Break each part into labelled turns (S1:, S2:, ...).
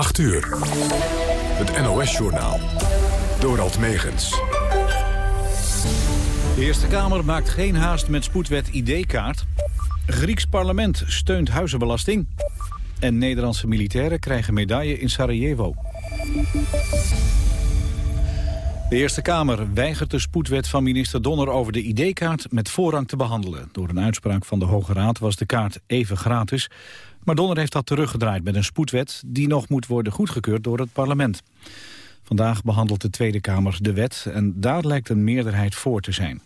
S1: 8 uur. Het NOS-journaal. Dorald Megens.
S2: De Eerste Kamer maakt geen haast met spoedwet ID-kaart. Grieks parlement steunt huizenbelasting. En Nederlandse militairen krijgen medaille in Sarajevo. De Eerste Kamer weigert de spoedwet van minister Donner over de ID-kaart met voorrang te behandelen. Door een uitspraak van de Hoge Raad was de kaart even gratis. Maar Donner heeft dat teruggedraaid met een spoedwet die nog moet worden goedgekeurd door het parlement. Vandaag behandelt de Tweede Kamer de wet en daar lijkt een meerderheid voor te zijn.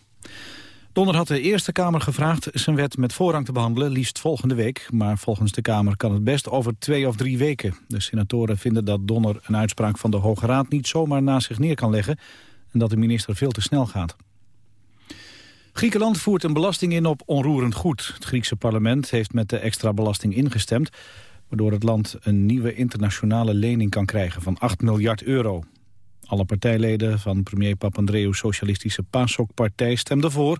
S2: Donner had de Eerste Kamer gevraagd zijn wet met voorrang te behandelen, liefst volgende week. Maar volgens de Kamer kan het best over twee of drie weken. De senatoren vinden dat Donner een uitspraak van de Hoge Raad niet zomaar naast zich neer kan leggen en dat de minister veel te snel gaat. Griekenland voert een belasting in op onroerend goed. Het Griekse parlement heeft met de extra belasting ingestemd... waardoor het land een nieuwe internationale lening kan krijgen van 8 miljard euro. Alle partijleden van premier Papandreou's socialistische PASOK-partij stemden voor...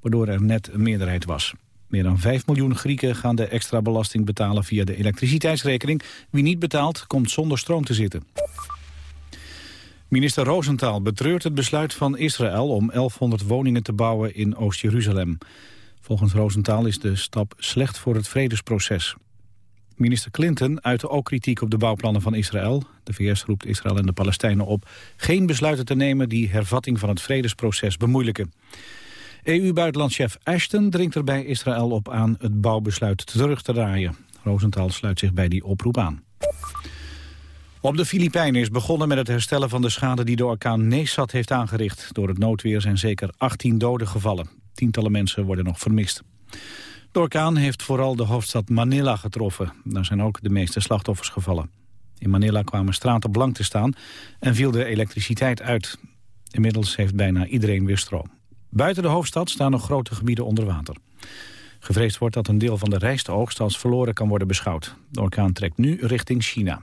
S2: waardoor er net een meerderheid was. Meer dan 5 miljoen Grieken gaan de extra belasting betalen via de elektriciteitsrekening. Wie niet betaalt, komt zonder stroom te zitten. Minister Rosenthal betreurt het besluit van Israël om 1100 woningen te bouwen in Oost-Jeruzalem. Volgens Rosenthal is de stap slecht voor het vredesproces. Minister Clinton uitte ook kritiek op de bouwplannen van Israël. De VS roept Israël en de Palestijnen op geen besluiten te nemen die hervatting van het vredesproces bemoeilijken. EU-buitenlandchef Ashton dringt er bij Israël op aan het bouwbesluit terug te draaien. Rosenthal sluit zich bij die oproep aan. Op de Filipijnen is begonnen met het herstellen van de schade die de orkaan Nesat heeft aangericht. Door het noodweer zijn zeker 18 doden gevallen. Tientallen mensen worden nog vermist. De orkaan heeft vooral de hoofdstad Manila getroffen. Daar zijn ook de meeste slachtoffers gevallen. In Manila kwamen straten blank te staan en viel de elektriciteit uit. Inmiddels heeft bijna iedereen weer stroom. Buiten de hoofdstad staan nog grote gebieden onder water. Gevreesd wordt dat een deel van de rijstoogst als verloren kan worden beschouwd. De orkaan trekt nu richting China.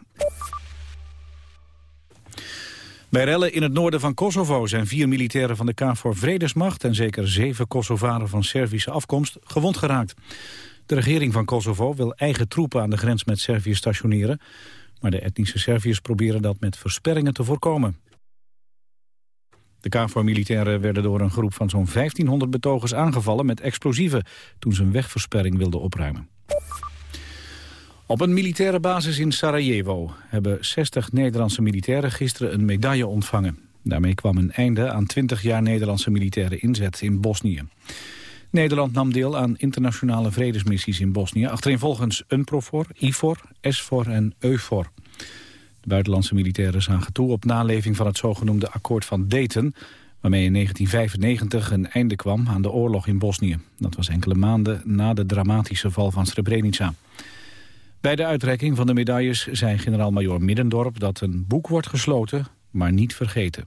S2: Bij rellen in het noorden van Kosovo zijn vier militairen van de KFOR Vredesmacht... en zeker zeven Kosovaren van Servische afkomst gewond geraakt. De regering van Kosovo wil eigen troepen aan de grens met Servië stationeren... maar de etnische Serviërs proberen dat met versperringen te voorkomen. De KFOR-militairen werden door een groep van zo'n 1500 betogers aangevallen met explosieven... toen ze een wegversperring wilden opruimen. Op een militaire basis in Sarajevo hebben 60 Nederlandse militairen gisteren een medaille ontvangen. Daarmee kwam een einde aan 20 jaar Nederlandse militaire inzet in Bosnië. Nederland nam deel aan internationale vredesmissies in Bosnië... achtereenvolgens UNPROFOR, IFOR, SFOR en EUFOR. De buitenlandse militairen zagen toe op naleving van het zogenoemde akkoord van Dayton... waarmee in 1995 een einde kwam aan de oorlog in Bosnië. Dat was enkele maanden na de dramatische val van Srebrenica. Bij de uitreiking van de medailles zei generaal-majoor Middendorp dat een boek wordt gesloten, maar niet vergeten.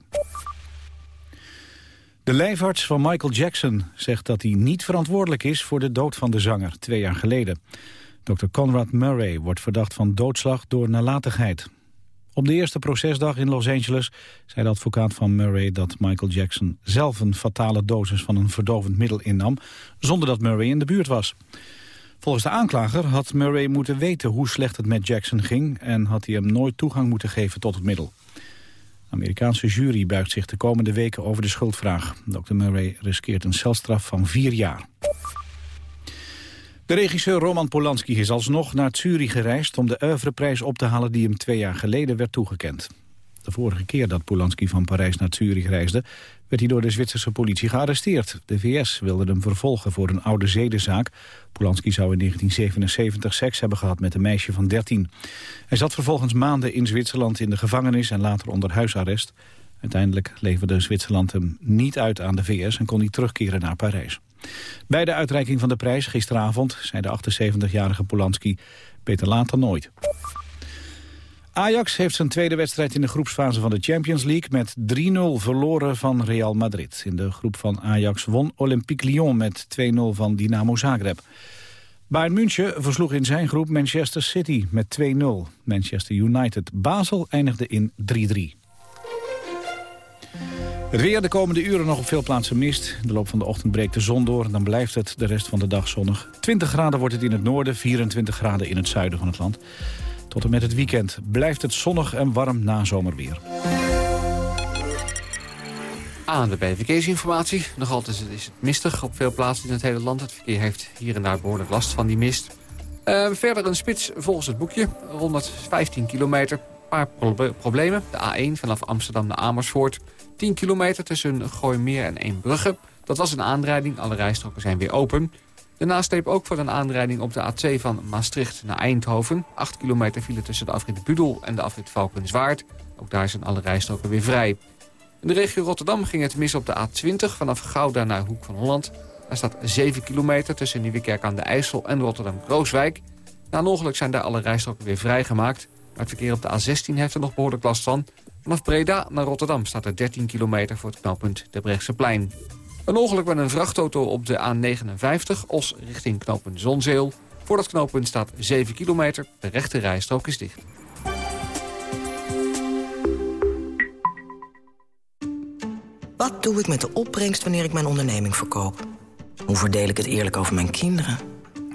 S2: De lijfarts van Michael Jackson zegt dat hij niet verantwoordelijk is voor de dood van de zanger twee jaar geleden. Dr. Conrad Murray wordt verdacht van doodslag door nalatigheid. Op de eerste procesdag in Los Angeles zei de advocaat van Murray dat Michael Jackson zelf een fatale dosis van een verdovend middel innam, zonder dat Murray in de buurt was. Volgens de aanklager had Murray moeten weten hoe slecht het met Jackson ging... en had hij hem nooit toegang moeten geven tot het middel. De Amerikaanse jury buigt zich de komende weken over de schuldvraag. Dr. Murray riskeert een celstraf van vier jaar. De regisseur Roman Polanski is alsnog naar Zurich gereisd... om de oeuvreprijs op te halen die hem twee jaar geleden werd toegekend. De vorige keer dat Polanski van Parijs naar Zurich reisde... werd hij door de Zwitserse politie gearresteerd. De VS wilde hem vervolgen voor een oude zedenzaak. Polanski zou in 1977 seks hebben gehad met een meisje van 13. Hij zat vervolgens maanden in Zwitserland in de gevangenis... en later onder huisarrest. Uiteindelijk leverde Zwitserland hem niet uit aan de VS... en kon hij terugkeren naar Parijs. Bij de uitreiking van de prijs gisteravond zei de 78-jarige Polanski... beter dan nooit. Ajax heeft zijn tweede wedstrijd in de groepsfase van de Champions League met 3-0 verloren van Real Madrid. In de groep van Ajax won Olympique Lyon met 2-0 van Dynamo Zagreb. Bayern München versloeg in zijn groep Manchester City met 2-0. Manchester United Basel eindigde in 3-3. Het weer de komende uren nog op veel plaatsen mist. In de loop van de ochtend breekt de zon door en dan blijft het de rest van de dag zonnig. 20 graden wordt het in het noorden, 24 graden in het zuiden van het land. Tot en met het weekend blijft het zonnig en warm na zomerweer.
S3: Aan de verkeersinformatie. Nog altijd is het mistig op veel plaatsen in het hele land. Het verkeer heeft hier en daar behoorlijk last van die mist. Uh, verder een spits volgens het boekje. 115 kilometer. Een paar problemen. De A1 vanaf Amsterdam naar Amersfoort. 10 kilometer tussen Gooimeer en Eembrugge. Dat was een aanrijding. Alle rijstroken zijn weer open. De nasleep ook voor een aanrijding op de A2 van Maastricht naar Eindhoven. 8 kilometer file tussen de afrit Budel en de afrit Valkenswaard. Ook daar zijn alle rijstroken weer vrij. In de regio Rotterdam ging het mis op de A20 vanaf Gouda naar Hoek van Holland. Daar staat 7 kilometer tussen Nieuwekerk aan de IJssel en Rotterdam-Krooswijk. Na een ongeluk zijn daar alle rijstroken weer vrijgemaakt. Maar het verkeer op de A16 heeft er nog behoorlijk last van. Vanaf Breda naar Rotterdam staat er 13 kilometer voor het knooppunt de plein. Een ongeluk met een vrachtauto op de A59, Os richting knooppunt Zonzeel. Voor dat knooppunt staat 7 kilometer, de rechte rijstrook is dicht.
S4: Wat doe ik met de opbrengst wanneer ik mijn onderneming verkoop? Hoe verdeel ik het eerlijk over mijn kinderen?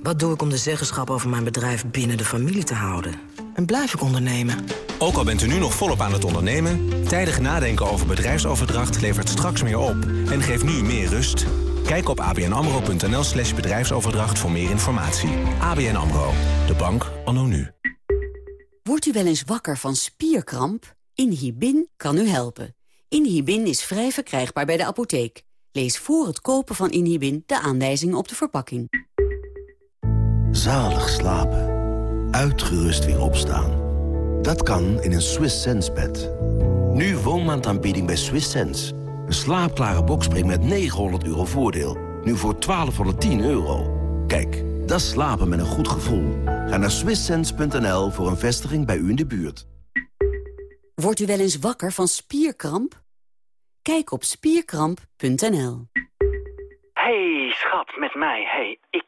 S4: Wat doe ik om de zeggenschap over mijn bedrijf binnen de familie te houden? En blijf ik ondernemen?
S5: Ook al bent u nu nog volop aan het ondernemen... tijdig nadenken over bedrijfsoverdracht levert straks meer op... en geeft nu meer rust. Kijk op abnamro.nl slash bedrijfsoverdracht voor meer informatie. ABN AMRO, de bank anno nu.
S6: Wordt u wel eens wakker van spierkramp? Inhibin kan u helpen. Inhibin is vrij verkrijgbaar bij de apotheek. Lees voor het kopen van Inhibin de aanwijzingen op de verpakking.
S7: Zalig slapen. Uitgerust weer opstaan. Dat kan in een Swiss Sense bed. Nu woonmaandaanbieding bij Swiss Sense. Een slaapklare bokspring met 900 euro voordeel. Nu voor 1210 euro. Kijk, dat slapen met een goed gevoel. Ga naar swisssense.nl voor een vestiging bij u in de buurt.
S6: Wordt u wel eens wakker van spierkramp? Kijk op spierkramp.nl.
S8: Hey, schat, met mij. Hey, ik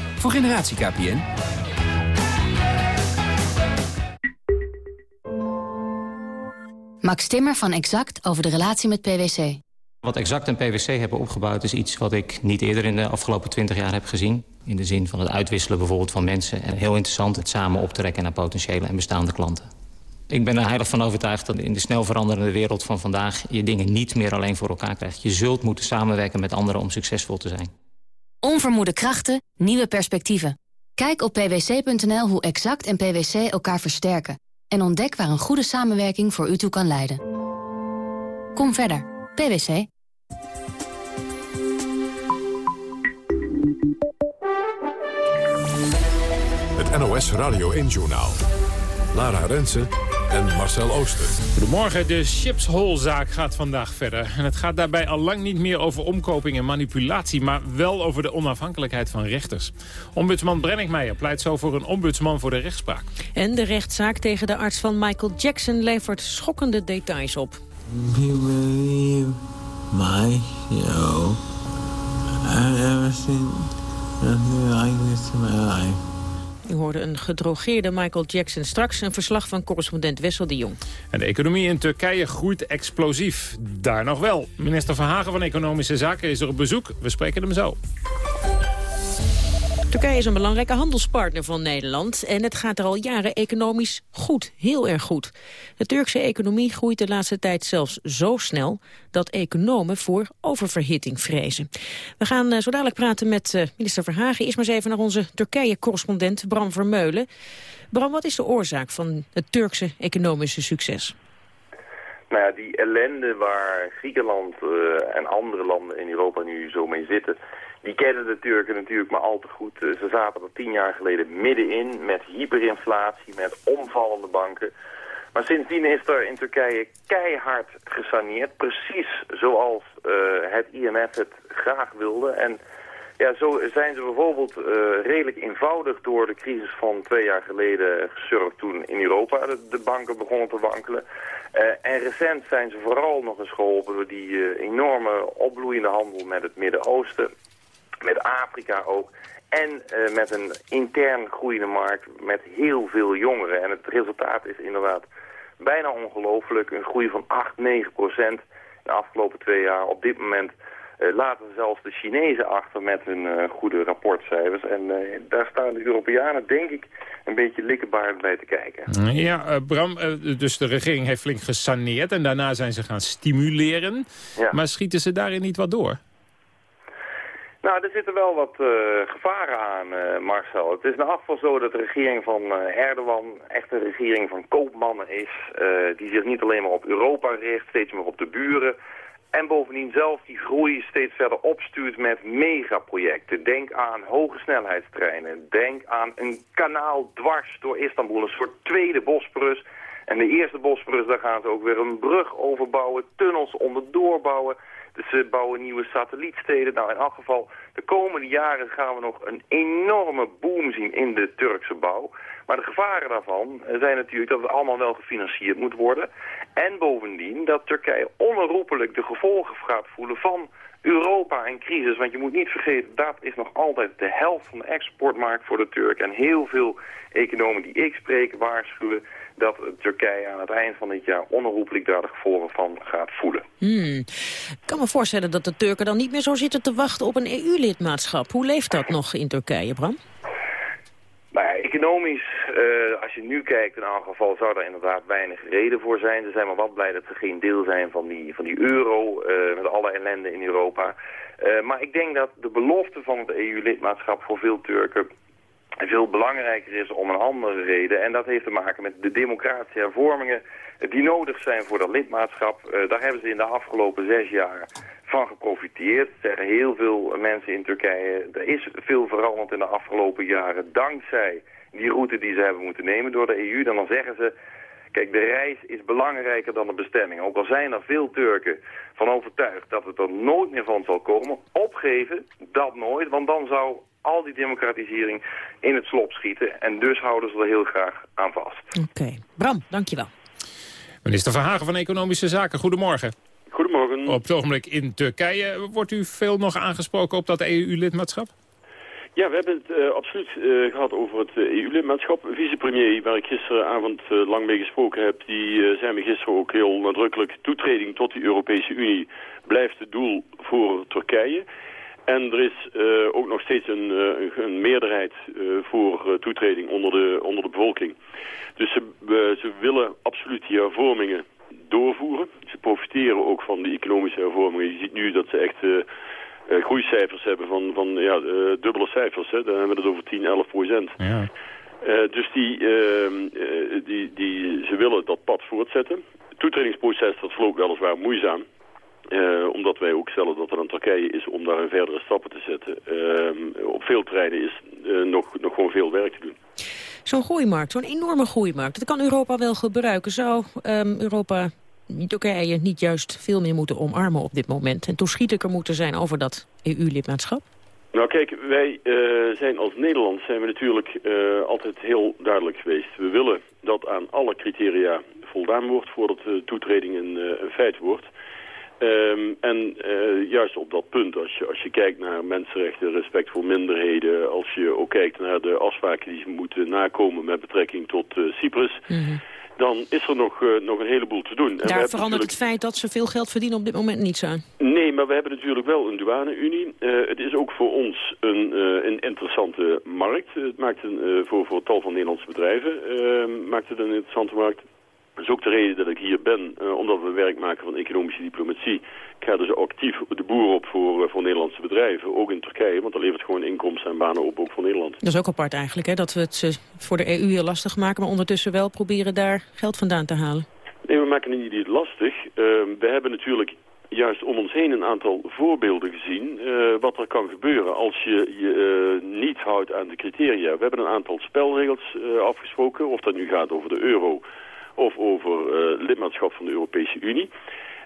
S9: Voor generatie KPN.
S10: Max Timmer van Exact over de relatie met PwC.
S11: Wat Exact en PwC hebben opgebouwd is iets wat ik niet eerder in de afgelopen 20 jaar heb gezien. In de zin van het uitwisselen bijvoorbeeld van mensen. En heel interessant het samen optrekken naar potentiële en bestaande klanten. Ik ben er heilig van overtuigd dat in de snel veranderende wereld van vandaag... je dingen niet meer alleen voor elkaar krijgt. Je zult moeten samenwerken met anderen om succesvol te zijn.
S10: Onvermoede krachten, nieuwe perspectieven. Kijk op pwc.nl hoe Exact en PwC elkaar versterken. En ontdek waar een goede samenwerking voor u toe kan leiden. Kom verder. PwC.
S1: Het NOS Radio 1-journaal. Lara Rensen en Marcel Ooster.
S12: Goedemorgen, de Chipshol-zaak gaat vandaag verder. En het gaat daarbij al lang niet meer over omkoping en manipulatie... maar wel over de onafhankelijkheid van rechters. Ombudsman Brenningmeijer pleit zo voor een ombudsman voor de rechtspraak.
S13: En de rechtszaak tegen de arts van Michael Jackson levert schokkende details op.
S14: my show. I've never seen nothing like this in my life.
S13: U hoorde een gedrogeerde Michael Jackson straks. Een verslag van correspondent Wessel de Jong.
S12: En de economie in Turkije groeit explosief. Daar nog wel. Minister Verhagen van Economische Zaken is er op bezoek. We spreken hem zo.
S13: Turkije is een belangrijke handelspartner van Nederland en het gaat er al jaren economisch goed, heel erg goed. De Turkse economie groeit de laatste tijd zelfs zo snel dat economen voor oververhitting vrezen. We gaan uh, zo dadelijk praten met uh, minister Verhagen. Eerst maar even naar onze Turkije-correspondent Bram Vermeulen. Bram, wat is de oorzaak van het Turkse economische succes?
S15: Nou ja, die ellende waar Griekenland uh, en andere landen in Europa nu zo mee zitten die kennen de Turken natuurlijk maar al te goed. Eh, ze zaten er tien jaar geleden middenin met hyperinflatie, met omvallende banken. Maar sindsdien is er in Turkije keihard gesaneerd. Precies zoals uh, het IMF het graag wilde. En Ja, zo zijn ze bijvoorbeeld uh, redelijk eenvoudig door de crisis van twee jaar geleden gesurfd toen in Europa de, banken begonnen te wankelen. En recent zijn ze vooral nog eens geholpen door die enorme opbloeiende handel met het Midden-Oosten, met Afrika ook. En met een intern groeiende markt met heel veel jongeren. En het resultaat is inderdaad bijna ongelooflijk. Een groei van 8, 9 procent de afgelopen twee jaar. Op dit moment uh, laten zelfs de Chinezen achter met hun uh, goede rapportcijfers. En uh, daar staan de Europeanen, denk ik, een beetje likkebaard bij te kijken.
S12: Ja, Bram, dus de regering heeft flink gesaneerd en daarna zijn ze gaan stimuleren. Ja. Maar schieten ze daarin niet wat door?
S15: Nou, er zitten wel wat uh, gevaren aan, uh, Marcel. Het is in afval zo dat de regering van uh, Erdogan echt een regering van koopmannen is. die zich niet alleen maar op Europa richt, steeds meer op de buren. En bovendien zelf die groei steeds verder opstuurt met megaprojecten. Denk aan hoge snelheidstreinen. Denk aan een kanaal dwars door Istanbul. Een soort tweede Bosporus. En de eerste Bosporus, daar gaan ze ook weer een brug overbouwen. Tunnels onderdoor bouwen. Dus ze bouwen nieuwe satellietsteden. Nou, in elk geval, de komende jaren gaan we nog een enorme boom zien in de Turkse bouw. Maar de gevaren daarvan zijn natuurlijk dat het allemaal wel gefinancierd moet worden. En bovendien dat Turkije onherroepelijk de gevolgen gaat voelen van Europa en crisis. Want je moet niet vergeten, dat is nog altijd de helft van de exportmarkt voor de Turken. En heel veel economen die ik spreek waarschuwen dat Turkije aan het eind van dit jaar onherroepelijk daar de gevolgen van gaat voelen.
S13: Hmm. Ik kan me voorstellen dat de Turken dan niet meer zo zitten te wachten op een EU-lidmaatschap. Hoe leeft dat nog in Turkije, Bram?
S15: Nou ja, economisch, uh, als je nu kijkt in elk geval, zou daar inderdaad weinig reden voor zijn. Ze zijn maar wat blij dat ze geen deel zijn van die, van die euro, uh, met alle ellende in Europa. Uh, maar ik denk dat de belofte van het EU-lidmaatschap voor veel Turken veel belangrijker is om een andere reden. En dat heeft te maken met de democratische hervormingen die nodig zijn voor dat lidmaatschap. Uh, daar hebben ze in de afgelopen zes jaar van geprofiteerd. Zeggen heel veel mensen in Turkije. Er is veel veranderd in de afgelopen jaren dankzij die route die ze hebben moeten nemen door de EU. Dan, dan zeggen ze, kijk de reis is belangrijker dan de bestemming. Ook al zijn er veel Turken van overtuigd dat het er nooit meer van zal komen. Opgeven, dat nooit, want dan zou al die democratisering in het slop schieten. En dus houden ze er heel graag aan vast.
S13: Oké. Bram, dankjewel.
S12: Minister Verhagen van Economische Zaken, goedemorgen.
S16: Goedemorgen.
S12: Op het ogenblik in Turkije. Wordt u veel nog aangesproken op dat EU-lidmaatschap?
S16: Ja, we hebben het uh, absoluut uh, gehad over het uh, EU-lidmaatschap. Vicepremier, waar ik gisteravond lang mee gesproken heb, die zei me gisteren ook heel nadrukkelijk... toetreding tot de Europese Unie blijft het doel voor Turkije. En er is ook nog steeds een, een meerderheid voor toetreding onder de, onder de bevolking. Dus ze, ze willen absoluut die hervormingen doorvoeren. Ze profiteren ook van die economische hervormingen. Je ziet nu dat ze echt groeicijfers hebben van, van ja, dubbele cijfers. Hè. Dan hebben we het over 10, 11 procent. Ja. Dus die, ehm, die, die, ze willen dat pad voortzetten. Het toetredingsproces dat verloopt weliswaar moeizaam. Omdat wij ook stellen dat er aan Turkije is om daar een verdere stappen te zetten. Ehm, op veel terreinen is nog, nog gewoon veel werk te doen.
S13: Zo'n groeimarkt, zo'n enorme groeimarkt, dat kan Europa wel gebruiken. Zou um, Europa Turkije niet juist veel meer moeten omarmen op dit moment... en toeschietelijker moeten zijn over dat EU-lidmaatschap?
S16: Nou kijk, wij uh, zijn als Nederland zijn we natuurlijk uh, altijd heel duidelijk geweest. We willen dat aan alle criteria voldaan wordt voordat de toetreding een, een feit wordt. Um, en juist op dat punt, als je, als je kijkt naar mensenrechten, respect voor minderheden... als je ook kijkt naar de afspraken die ze moeten nakomen met betrekking tot Cyprus... Mm -hmm dan is er nog, uh, nog een heleboel te doen.
S13: En Daar verandert het feit dat ze veel geld verdienen op dit moment niets aan.
S16: Nee, maar we hebben natuurlijk wel een douane-unie. Het is ook voor ons een, een interessante markt. Het maakt een, voor, voor tal van Nederlandse bedrijven maakt het een interessante markt. Dat is ook de reden dat ik hier ben, uh, omdat we werk maken van economische diplomatie. Ik ga dus actief de boer op voor, uh, voor Nederlandse bedrijven, ook in Turkije. Want dat levert gewoon inkomsten en banen op, ook voor Nederland.
S13: Dat is ook apart eigenlijk, hè? dat we het uh, voor de EU heel lastig maken... maar ondertussen wel proberen daar geld vandaan te halen.
S16: Nee, we maken het niet lastig. Ehm, we hebben natuurlijk juist om ons heen een aantal voorbeelden gezien... wat er kan gebeuren als je je niet houdt aan de criteria. We hebben een aantal spelregels afgesproken, of dat nu gaat over de euro of over uh, lidmaatschap van de Europese Unie.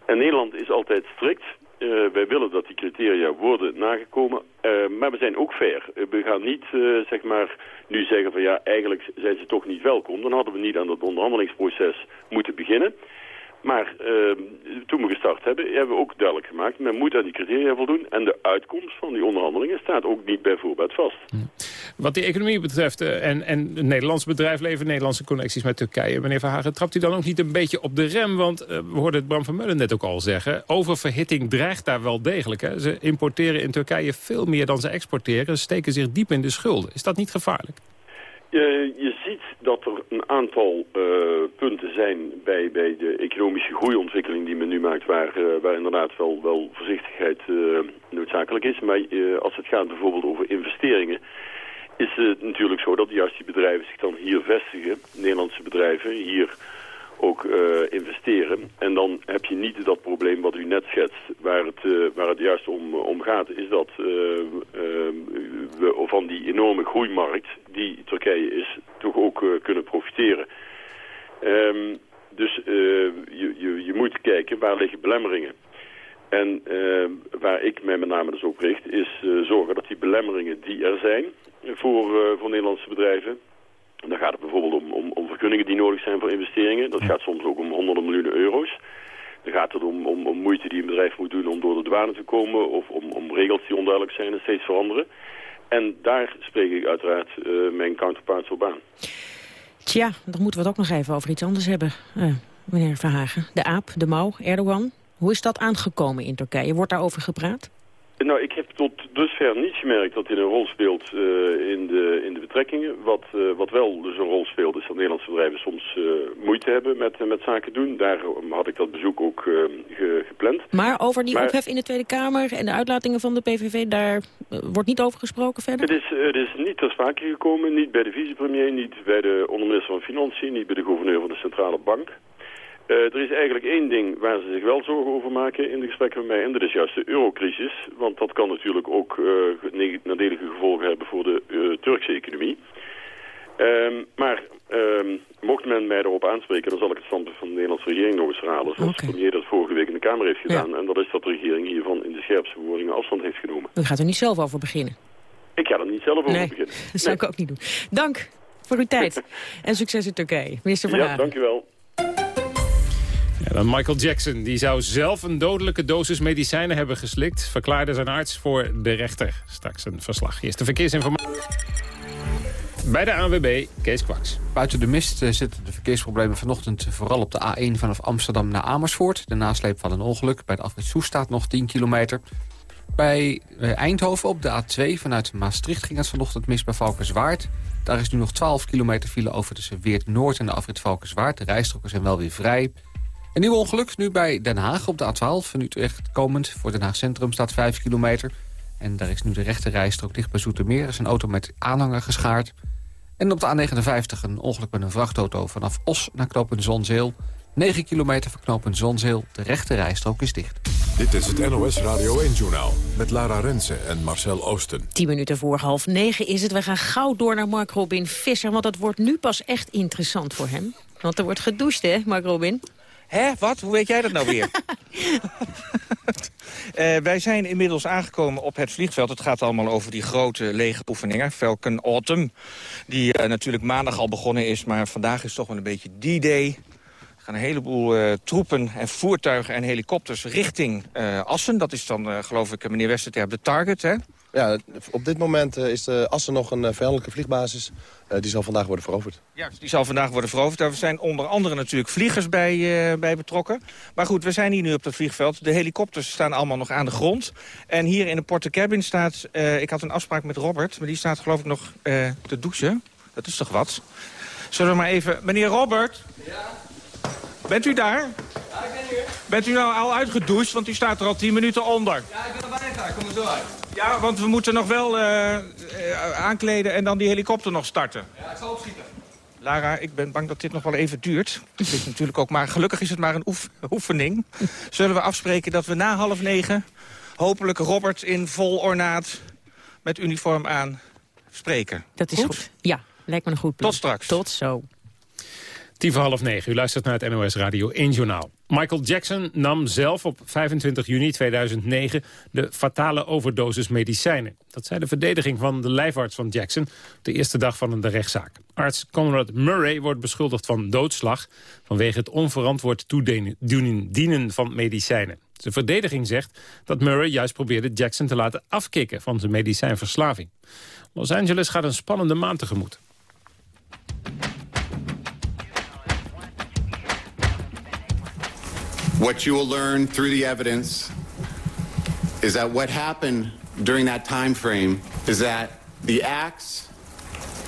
S16: En Nederland is altijd strikt Eh, wij willen dat die criteria worden nagekomen. Eh, maar we zijn ook fair. Eh, we gaan niet zeg maar, nu zeggen van ja, eigenlijk zijn ze toch niet welkom. Dan hadden we niet aan dat onderhandelingsproces moeten beginnen. Maar toen we gestart hebben, hebben we ook duidelijk gemaakt... men moet aan die criteria voldoen. En de uitkomst van die onderhandelingen staat ook niet bij voorbaat vast.
S12: Wat die economie betreft uh, en, en het Nederlandse bedrijfsleven... Nederlandse connecties met Turkije, meneer Verhagen... trapt u dan ook niet een beetje op de rem? Want uh, we hoorden het Bram van Meulen net ook al zeggen... oververhitting dreigt daar wel degelijk. Hè? Ze importeren in Turkije veel meer dan ze exporteren. Ze steken zich diep in de schulden. Is dat niet gevaarlijk?
S16: Je, je ziet dat er een aantal uh, punten zijn bij, bij de economische groeiontwikkeling die men nu maakt, waar, waar inderdaad wel, wel voorzichtigheid noodzakelijk is. Maar als het gaat bijvoorbeeld over investeringen, is het natuurlijk zo dat juist die bedrijven zich dan hier vestigen, Nederlandse bedrijven, hier ook uh, investeren. En dan heb je niet dat probleem wat u net schetst. Waar het, uh, waar het juist om, om gaat is dat we van die enorme groeimarkt die Turkije is, toch ook kunnen profiteren. Um, dus je, je, je moet kijken waar liggen belemmeringen. En waar ik mij met name dus op richt is zorgen dat die belemmeringen die er zijn voor, voor Nederlandse bedrijven dan gaat het bijvoorbeeld om, om, om, vergunningen die nodig zijn voor investeringen. Dat gaat soms ook om honderden miljoenen euro's. Dan gaat het om, om, om, moeite die een bedrijf moet doen om door de douane te komen... of om, om regels die onduidelijk zijn en steeds veranderen. En daar spreek ik uiteraard uh, mijn counterparts op aan.
S13: Tja, dan moeten we het ook nog even over iets anders hebben, uh, meneer Verhagen. De aap, de mouw, Erdogan. Hoe is dat aangekomen in Turkije? Wordt daarover gepraat?
S16: Nou, ik heb tot dusver niet gemerkt dat dit een rol speelt uh, in, de, in de betrekkingen. Wat, uh, wat wel dus een rol speelt is dat Nederlandse bedrijven soms uh, moeite hebben met, met zaken doen. Daarom had ik dat bezoek ook ge, gepland.
S13: Maar over die maar, ophef in de Tweede Kamer en de uitlatingen van de PVV, daar wordt niet over gesproken verder?
S16: Het is, het is niet ter sprake gekomen, niet bij de vicepremier, niet bij de onderminister van Financiën, niet bij de gouverneur van de Centrale Bank. Uh, er is eigenlijk één ding waar ze zich wel zorgen over maken in de gesprekken met mij. En dat is juist de eurocrisis. Want dat kan natuurlijk ook uh, nadelige gevolgen hebben voor de uh, Turkse economie. Um, maar um, mocht men mij erop aanspreken, dan zal ik het standpunt van de Nederlandse regering nog eens herhalen. Zoals okay. de premier dat vorige week in de Kamer heeft gedaan. Ja. En dat is dat de regering hiervan in de scherpste bewoordingen afstand heeft genomen.
S13: U gaat er niet zelf over beginnen?
S16: Ik ga er niet zelf over
S13: nee,
S16: beginnen.
S13: dat zou ik ook niet doen. Dank voor uw tijd. en succes in Turkije. Minister Van
S16: Ja, dank u wel.
S12: Ja, Michael Jackson, die zou zelf een dodelijke dosis medicijnen hebben geslikt... verklaarde zijn arts voor de rechter. Straks een verslag. Is de verkeersinformatie. Bij de ANWB, Kees Kwaks.
S3: Buiten de mist zitten de verkeersproblemen vanochtend vooral op de A1 vanaf Amsterdam naar Amersfoort. De nasleep van een ongeluk. Bij de afrit staat nog 10 kilometer. Bij Eindhoven op de A2 vanuit Maastricht ging het vanochtend mis bij Valkenswaard. Daar is nu nog 12 kilometer file over tussen Weert Noord en de afrit Valkenswaard. De rijstroken zijn wel weer vrij. Een nieuw ongeluk nu bij Den Haag op de A12 van Utrecht komend. Voor Den Haag Centrum staat 5 kilometer. En daar is nu de rechte rijstrook dicht bij Zoetermeer. Er is een auto met aanhanger geschaard. En op de A59 een ongeluk met een vrachtauto vanaf Os naar knooppunt Zonzeel. 9 kilometer van knooppunt Zonzeel. De rechte rijstrook is dicht.
S1: Dit is het NOS Radio 1-journaal met Lara Rensen en Marcel Oosten.
S13: 10 minuten voor half negen is het. We gaan gauw door naar Mark Robin Visser, want dat wordt nu pas echt interessant voor hem. Want er wordt gedoucht, hè, Mark Robin?
S17: Hé, wat? Hoe weet jij dat nou weer? uh, wij zijn inmiddels aangekomen op het vliegveld. Het gaat allemaal over die grote lege oefeningen. Falcon Autumn. Die uh, natuurlijk maandag al begonnen is. Maar vandaag is toch wel een beetje D-Day. Er gaan een heleboel uh, troepen en voertuigen en helikopters richting Assen. Dat is dan, geloof ik, meneer Westerterp, de target, hè?
S18: Ja, op dit moment is de Assen nog een vijandelijke vliegbasis. Uh, die zal vandaag worden veroverd.
S17: Ja, die zal vandaag worden veroverd. Daar zijn onder andere natuurlijk vliegers bij, uh, bij betrokken. Maar goed, we zijn hier nu op het vliegveld. De helikopters staan allemaal nog aan de grond. En hier in de porte cabin staat... Uh, ik had een afspraak met Robert, maar die staat geloof ik nog te douchen. Dat is toch wat? Zullen we maar even... Meneer Robert? Ja? Bent u daar?
S19: Ja, ik ben hier.
S17: Bent u nou al uitgedoucht? Want u staat er al tien minuten onder.
S19: Ja, ik ben er bijna. Kom er zo uit.
S17: Ja, want we moeten nog wel uh, aankleden en dan die helikopter nog starten.
S19: Ja, ik zal opschieten.
S17: Lara, ik ben bang dat dit nog wel even duurt. Het is natuurlijk ook maar, gelukkig is het maar een oef, oefening. Zullen we afspreken dat we na half negen... hopelijk Robert in vol ornaat met uniform aan spreken?
S13: Dat is goed. goed. Ja, lijkt me een goed plan.
S17: Tot straks.
S13: Tot zo.
S12: Tien voor half negen, u luistert naar het NOS Radio 1 Journaal. Michael Jackson nam zelf op 25 juni 2009 de fatale overdosis medicijnen. Dat zei de verdediging van de lijfarts van Jackson de eerste dag van de rechtszaak. Arts Conrad Murray wordt beschuldigd van doodslag... vanwege het onverantwoord toedienen van medicijnen. De verdediging zegt dat Murray juist probeerde Jackson te laten afkicken... van zijn medicijnverslaving. Los Angeles gaat een spannende maand tegemoet.
S20: What you will learn through the evidence is that what happened during that time frame is that the acts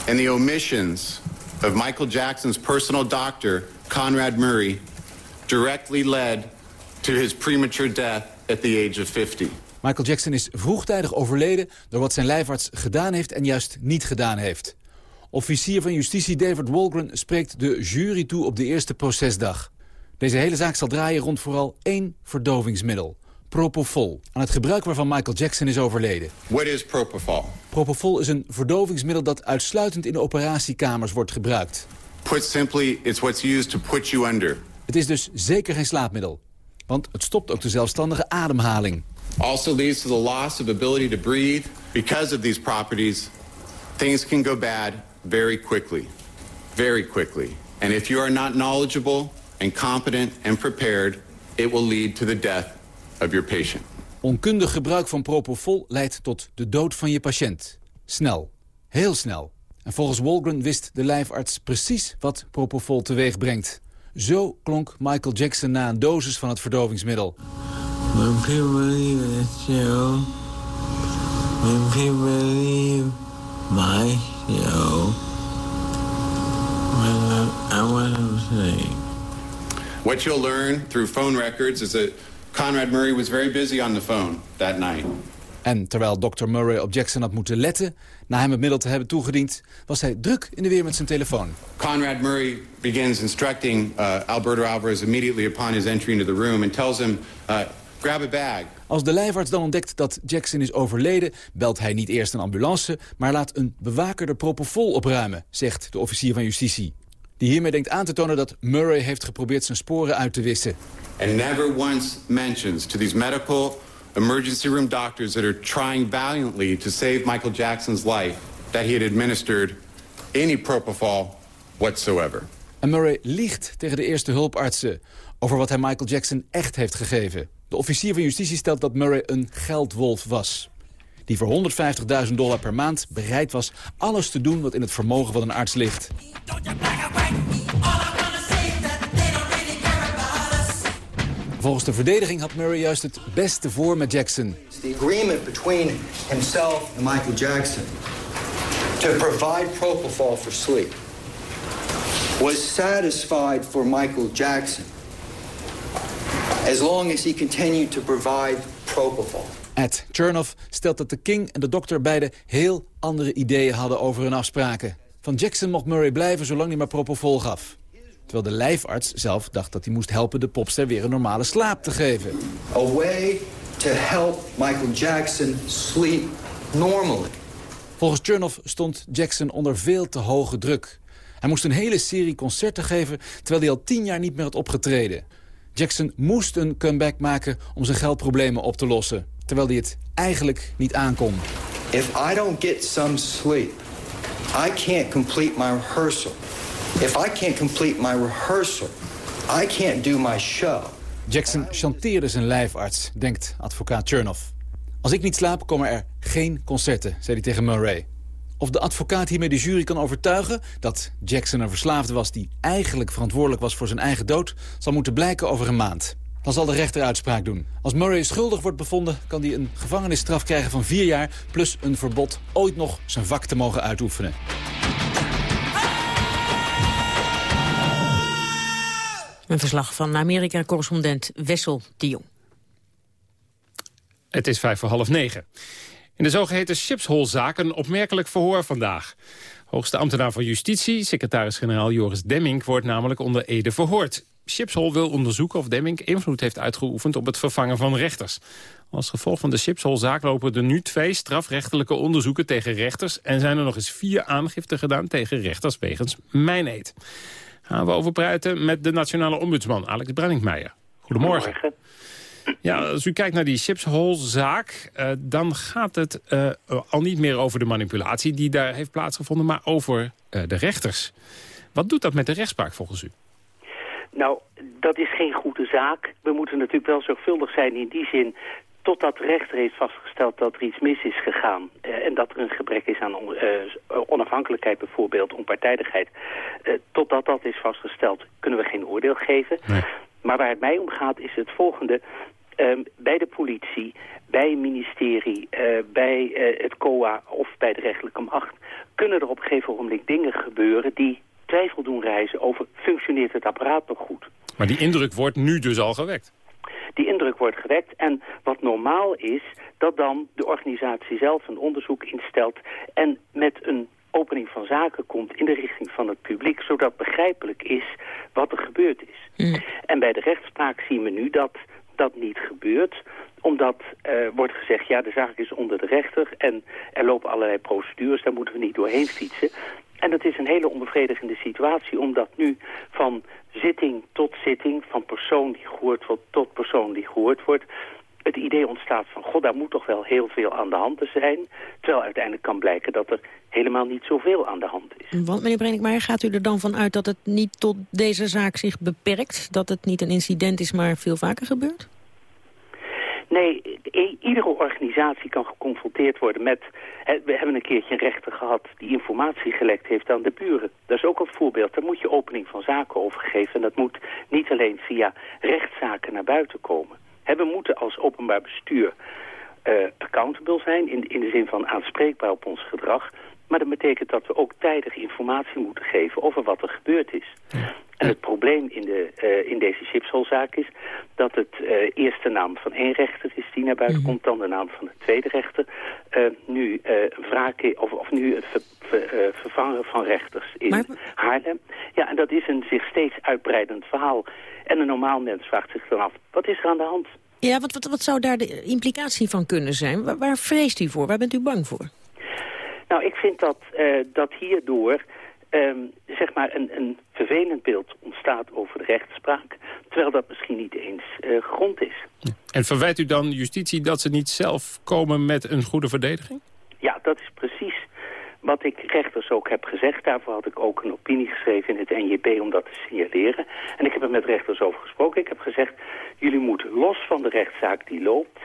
S20: and the omissions of Michael Jackson's personal doctor, Conrad Murray, directly led to his premature death at the age of 50.
S21: Michael Jackson is vroegtijdig overleden door wat zijn lijfarts gedaan heeft en juist niet gedaan heeft. Officier van justitie David Walgren spreekt de jury toe op de eerste procesdag. Deze hele zaak zal draaien rond vooral één verdovingsmiddel. Propofol, aan het gebruik waarvan Michael Jackson is overleden.
S20: What is propofol?
S21: Propofol is een verdovingsmiddel dat uitsluitend in de operatiekamers wordt gebruikt.
S20: Put simply, it's what's used to put you under.
S21: Het is dus zeker geen slaapmiddel, want het stopt ook de zelfstandige ademhaling.
S20: Also leads to the loss of ability to breathe. Because of these properties, things can go bad very quickly. Very quickly. And if you are not knowledgeable and competent and prepared, it will lead to the death of your patient.
S21: Onkundig gebruik van propofol leidt tot de dood van je patiënt. Snel. Heel snel. En volgens Walgren wist de lijfarts precies wat propofol teweeg brengt. Zo klonk Michael Jackson na een dosis van het verdovingsmiddel.
S14: When people leave the show, when people leave my show, when I wasn't saying.
S20: What you'll learn through phone records is that Conrad Murray was very busy on the phone that night.
S21: En terwijl Dr. Murray op Jackson had moeten letten... na hem het middel te hebben toegediend... was hij druk in de weer met zijn telefoon.
S20: Conrad Murray begins instructing uh, Alberto Alvarez immediately upon his entry into the room and tells him, uh, grab a bag.
S21: Als de lijfarts dan ontdekt dat Jackson is overleden... belt hij niet eerst een ambulance, maar laat een bewaker de propofol opruimen... zegt de officier van justitie. Die hiermee denkt aan te tonen dat Murray heeft geprobeerd zijn sporen uit te wissen.
S20: And never once mentions to these medical emergency room doctors that are trying valiantly to save Michael Jackson's life that he had administered any propofol whatsoever.
S21: En Murray liegt tegen de eerste hulpartsen over wat hij Michael Jackson echt heeft gegeven. De officier van justitie stelt dat Murray een geldwolf was. Die voor 150.000 dollar per maand bereid was alles te doen wat in het vermogen van een arts ligt. Volgens de verdediging had Murray juist het beste voor met Jackson.
S22: The agreement between himself and Michael Jackson to provide propofol for sleep was satisfied for Michael Jackson as long as he continued to provide propofol.
S21: Ed Chernoff stelt dat de King en de dokter beide heel andere ideeën hadden over hun afspraken. Van Jackson mocht Murray blijven zolang hij maar propofol gaf. Terwijl de lijfarts zelf dacht dat hij moest helpen de popster weer een normale slaap te geven.
S22: A way to help Michael Jackson sleep normally.
S21: Volgens Chernoff stond Jackson onder veel te hoge druk. Hij moest een hele serie concerten geven terwijl hij al tien jaar niet meer had opgetreden. Jackson moest een comeback maken om zijn geldproblemen op te lossen. Terwijl hij het eigenlijk niet aankon.
S22: If I don't get some sleep, I can't complete my rehearsal. If I can't complete my rehearsal, I can't do my show.
S21: Jackson chanteerde zijn lijfarts, denkt advocaat Chernoff. Als ik niet slaap, komen er geen concerten, zei hij tegen Murray. Of de advocaat hiermee de jury kan overtuigen dat Jackson een verslaafde was... die eigenlijk verantwoordelijk was voor zijn eigen dood... zal moeten blijken over een maand. Dan zal de rechter uitspraak doen. Als Murray schuldig wordt bevonden, kan hij een gevangenisstraf krijgen van vier jaar... plus een verbod ooit nog zijn vak te mogen uitoefenen.
S13: Een verslag van Amerika-correspondent Wessel de Jong.
S12: Het is vijf voor half negen. In de zogeheten Schipsholzaak een opmerkelijk verhoor vandaag. Hoogste ambtenaar van Justitie, secretaris-generaal Joris Demming... wordt namelijk onder Ede verhoord. Schipshol wil onderzoeken of Demming invloed heeft uitgeoefend... op het vervangen van rechters. Als gevolg van de Schipsholzaak lopen er nu twee strafrechtelijke onderzoeken tegen rechters... en zijn er nog eens vier aangiften gedaan tegen rechters wegens mijneed. Gaan we over praten met de nationale ombudsman, Alex Brenningmeijer. Goedemorgen.
S23: Goedemorgen.
S12: Ja, als u kijkt naar die Chipshol-zaak... Uh, dan gaat het uh, al niet meer over de manipulatie die daar heeft plaatsgevonden... maar over uh, de rechters. Wat doet dat met de rechtspraak volgens u?
S23: Nou, dat is geen goede zaak. We moeten natuurlijk wel zorgvuldig zijn in die zin totdat de rechter heeft vastgesteld dat er iets mis is gegaan... Uh, en dat er een gebrek is aan on, uh, onafhankelijkheid bijvoorbeeld, onpartijdigheid... Uh, totdat dat is vastgesteld kunnen we geen oordeel geven. Nee. Maar waar het mij om gaat is het volgende. Um, bij de politie, bij het ministerie, bij het COA of bij de rechterlijke macht... kunnen er op een gegeven moment dingen gebeuren die twijfel doen reizen over functioneert het apparaat nog goed.
S12: Maar die indruk wordt nu dus al gewekt?
S23: Die indruk wordt gewekt en wat normaal is, dat dan de organisatie zelf een onderzoek instelt en met een opening van zaken komt in de richting van het publiek, zodat begrijpelijk is wat er gebeurd is. Mm. En bij de rechtspraak zien we nu dat dat niet gebeurt omdat uh, wordt gezegd, ja, de zaak is onder de rechter... en er lopen allerlei procedures, daar moeten we niet doorheen fietsen. En dat is een hele onbevredigende situatie, omdat nu van zitting tot zitting, van persoon die gehoord wordt tot persoon die gehoord wordt, het idee ontstaat van, god, daar moet toch wel heel veel aan de hand zijn. Terwijl uiteindelijk kan blijken dat er helemaal niet zoveel aan de hand is.
S13: Want meneer Brenninkmeijer, gaat u er dan van uit dat het niet tot deze zaak zich beperkt? Dat het niet een incident is, maar veel vaker gebeurt?
S23: Nee, iedere organisatie kan geconfronteerd worden met... We hebben een keertje een rechter gehad die informatie gelekt heeft aan de buren. Dat is ook een voorbeeld. Daar moet je opening van zaken over geven. En dat moet niet alleen via rechtszaken naar buiten komen. We moeten als openbaar bestuur uh, accountable zijn... In, in de zin van aanspreekbaar op ons gedrag... Maar dat betekent dat we ook tijdig informatie moeten geven over wat er gebeurd is. En het probleem in, de, uh, in deze chipsholzaak is dat het uh, eerst de naam van één rechter is die naar buiten mm -hmm. komt, dan de naam van de tweede rechter. Uh, nu wraak of, of nu het ver, ver, vervangen van rechters in maar... Haarlem. Ja, en dat is een zich steeds uitbreidend verhaal. En een normaal mens vraagt zich dan af, wat is er aan de hand?
S13: Ja, wat, wat, wat zou daar de implicatie van kunnen zijn? Waar, waar vreest u voor? Waar bent u bang voor?
S23: Nou, ik vind dat, uh, dat hierdoor um, zeg maar een, een vervelend beeld ontstaat over de rechtspraak... terwijl dat misschien niet eens uh, grond is.
S12: En verwijt u dan justitie dat ze niet zelf komen met een goede verdediging?
S23: Ja, dat is precies wat ik rechters ook heb gezegd. Daarvoor had ik ook een opinie geschreven in het NJP om dat te signaleren. En ik heb er met rechters over gesproken. Ik heb gezegd, jullie moeten los van de rechtszaak die loopt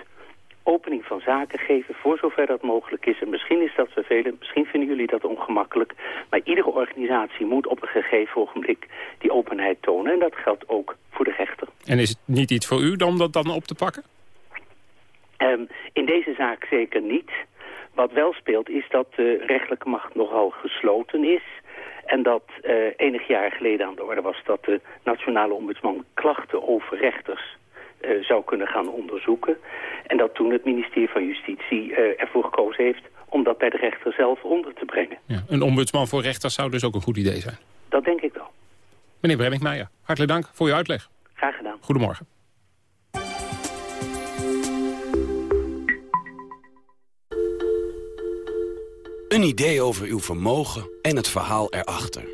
S23: opening van zaken geven voor zover dat mogelijk is. En misschien is dat vervelend, misschien vinden jullie dat ongemakkelijk. Maar iedere organisatie moet op een gegeven ogenblik die openheid tonen. En dat geldt ook voor de rechter.
S12: En is het niet iets voor u om dat dan op te pakken?
S23: Um, in deze zaak zeker niet. Wat wel speelt is dat de rechtelijke macht nogal gesloten is. En dat uh, enig jaar geleden aan de orde was dat de nationale ombudsman klachten over rechters uh, zou kunnen gaan onderzoeken. En dat toen het ministerie van Justitie uh, ervoor gekozen heeft om dat bij de rechter zelf onder te brengen.
S12: Ja, een ombudsman voor rechters zou dus ook een goed idee zijn?
S23: Dat denk ik wel.
S12: Meneer Brenningmeijer, hartelijk dank voor uw uitleg.
S23: Graag gedaan.
S12: Goedemorgen.
S24: Een idee over uw vermogen en het verhaal erachter.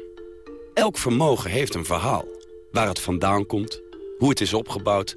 S24: Elk vermogen heeft een verhaal. Waar het vandaan komt, hoe het is opgebouwd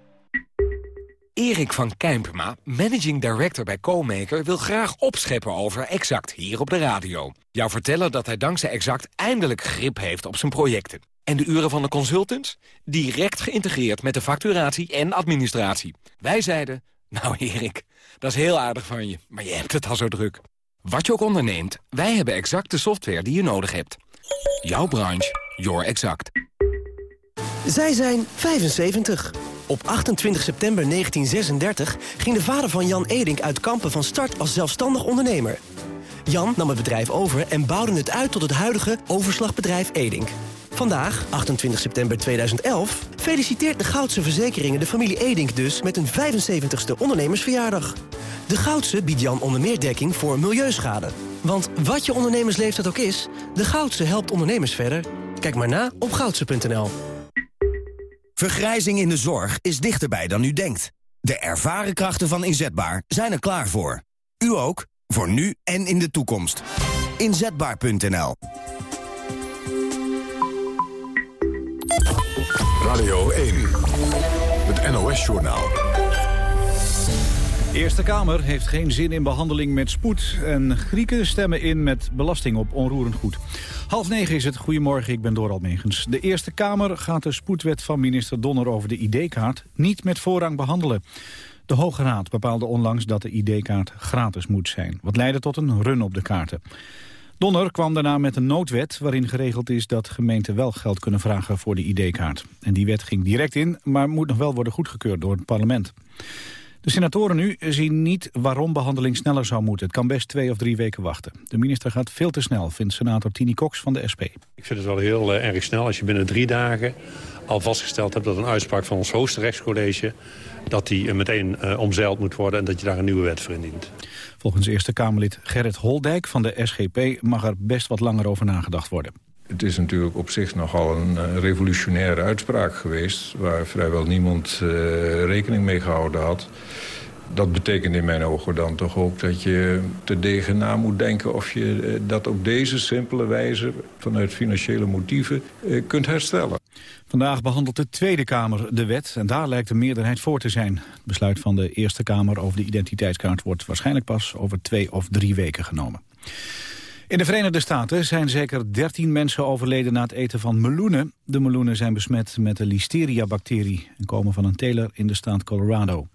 S25: Erik van Kijmpema, managing director bij CoMaker... wil graag opscheppen over Exact hier op de radio. Jou vertellen dat hij dankzij Exact eindelijk grip heeft op zijn projecten.
S26: En de uren van de consultants? Direct geïntegreerd met de facturatie en administratie. Wij zeiden, nou Erik, dat is heel aardig van je, maar je hebt het al zo druk. Wat je ook onderneemt, wij hebben exact de software die je nodig hebt. Jouw branche, your exact.
S27: Zij zijn 75. Op 28 september 1936 ging de vader van Jan Edink uit Kampen van start als zelfstandig ondernemer. Jan nam het bedrijf over en bouwde het uit tot het huidige overslagbedrijf Edink. Vandaag, 28 september 2011, feliciteert de Goudse Verzekeringen de familie Edink dus met een 75ste ondernemersverjaardag. De Goudse biedt Jan onder meer dekking voor milieuschade. Want wat je ondernemersleeftijd ook is, de Goudse helpt ondernemers verder. Kijk maar na op goudse.nl.
S28: Vergrijzing in de zorg is dichterbij dan u denkt. De ervaren krachten van Inzetbaar zijn er klaar voor. U ook, voor nu en in de toekomst. Inzetbaar.nl
S1: Radio 1, het NOS-journaal.
S2: Eerste Kamer heeft geen zin in behandeling met spoed... en Grieken stemmen in met belasting op onroerend goed. Half negen is het. Goedemorgen, ik ben Doral Megens. De Eerste Kamer gaat de spoedwet van minister Donner over de ID-kaart... niet met voorrang behandelen. De Hoge Raad bepaalde onlangs dat de ID-kaart gratis moet zijn. Wat leidde tot een run op de kaarten. Donner kwam daarna met een noodwet waarin geregeld is dat gemeenten wel geld kunnen vragen voor de ID-kaart. En die wet ging direct in, maar moet nog wel worden goedgekeurd door het parlement. De senatoren nu zien niet waarom behandeling sneller zou moeten. Het kan best twee of drie weken wachten. De minister gaat veel te snel, vindt senator Tini Cox van de SP.
S29: Ik vind het wel heel uh, erg snel als je binnen drie dagen al vastgesteld hebt... dat een uitspraak van ons hoogste rechtscollege... dat die uh, meteen uh, omzeild moet worden en dat je daar een nieuwe wet voor indient.
S2: Volgens Eerste Kamerlid Gerrit Holdijk van de SGP... mag er best wat langer over nagedacht worden.
S30: Het is natuurlijk op zich nogal een uh, revolutionaire uitspraak geweest... waar vrijwel niemand uh, rekening mee gehouden had. Dat betekent in mijn ogen dan toch ook dat je te degen na moet denken... of je uh, dat op deze simpele wijze vanuit financiële motieven kunt herstellen.
S2: Vandaag behandelt de Tweede Kamer de wet en daar lijkt de meerderheid voor te zijn. Het besluit van de Eerste Kamer over de identiteitskaart wordt waarschijnlijk pas over twee of drie weken genomen. In de Verenigde Staten zijn zeker 13 mensen overleden na het eten van meloenen. De meloenen zijn besmet met de listeria-bacterie en komen van een teler in de staat Colorado.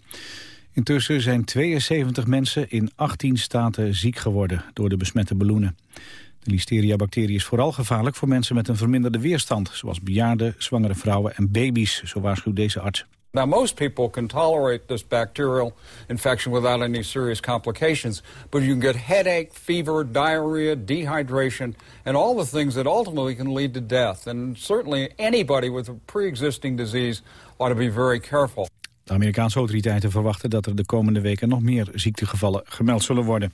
S2: Intussen zijn 72 mensen in 18 staten ziek geworden door de besmette meloenen. De listeria-bacterie is vooral gevaarlijk voor mensen met een verminderde weerstand... zoals bejaarden, zwangere vrouwen en baby's, zo waarschuwt deze arts.
S31: Now, most people can tolerate this bacterial infection without any serious complications, but you can get headache, fever, diarrhea, dehydration, and all the things that ultimately can lead to death. And certainly anybody with a pre-existing disease ought to be very careful.
S2: De Amerikaanse autoriteiten verwachten dat er de komende weken nog meer ziektegevallen gemeld zullen worden.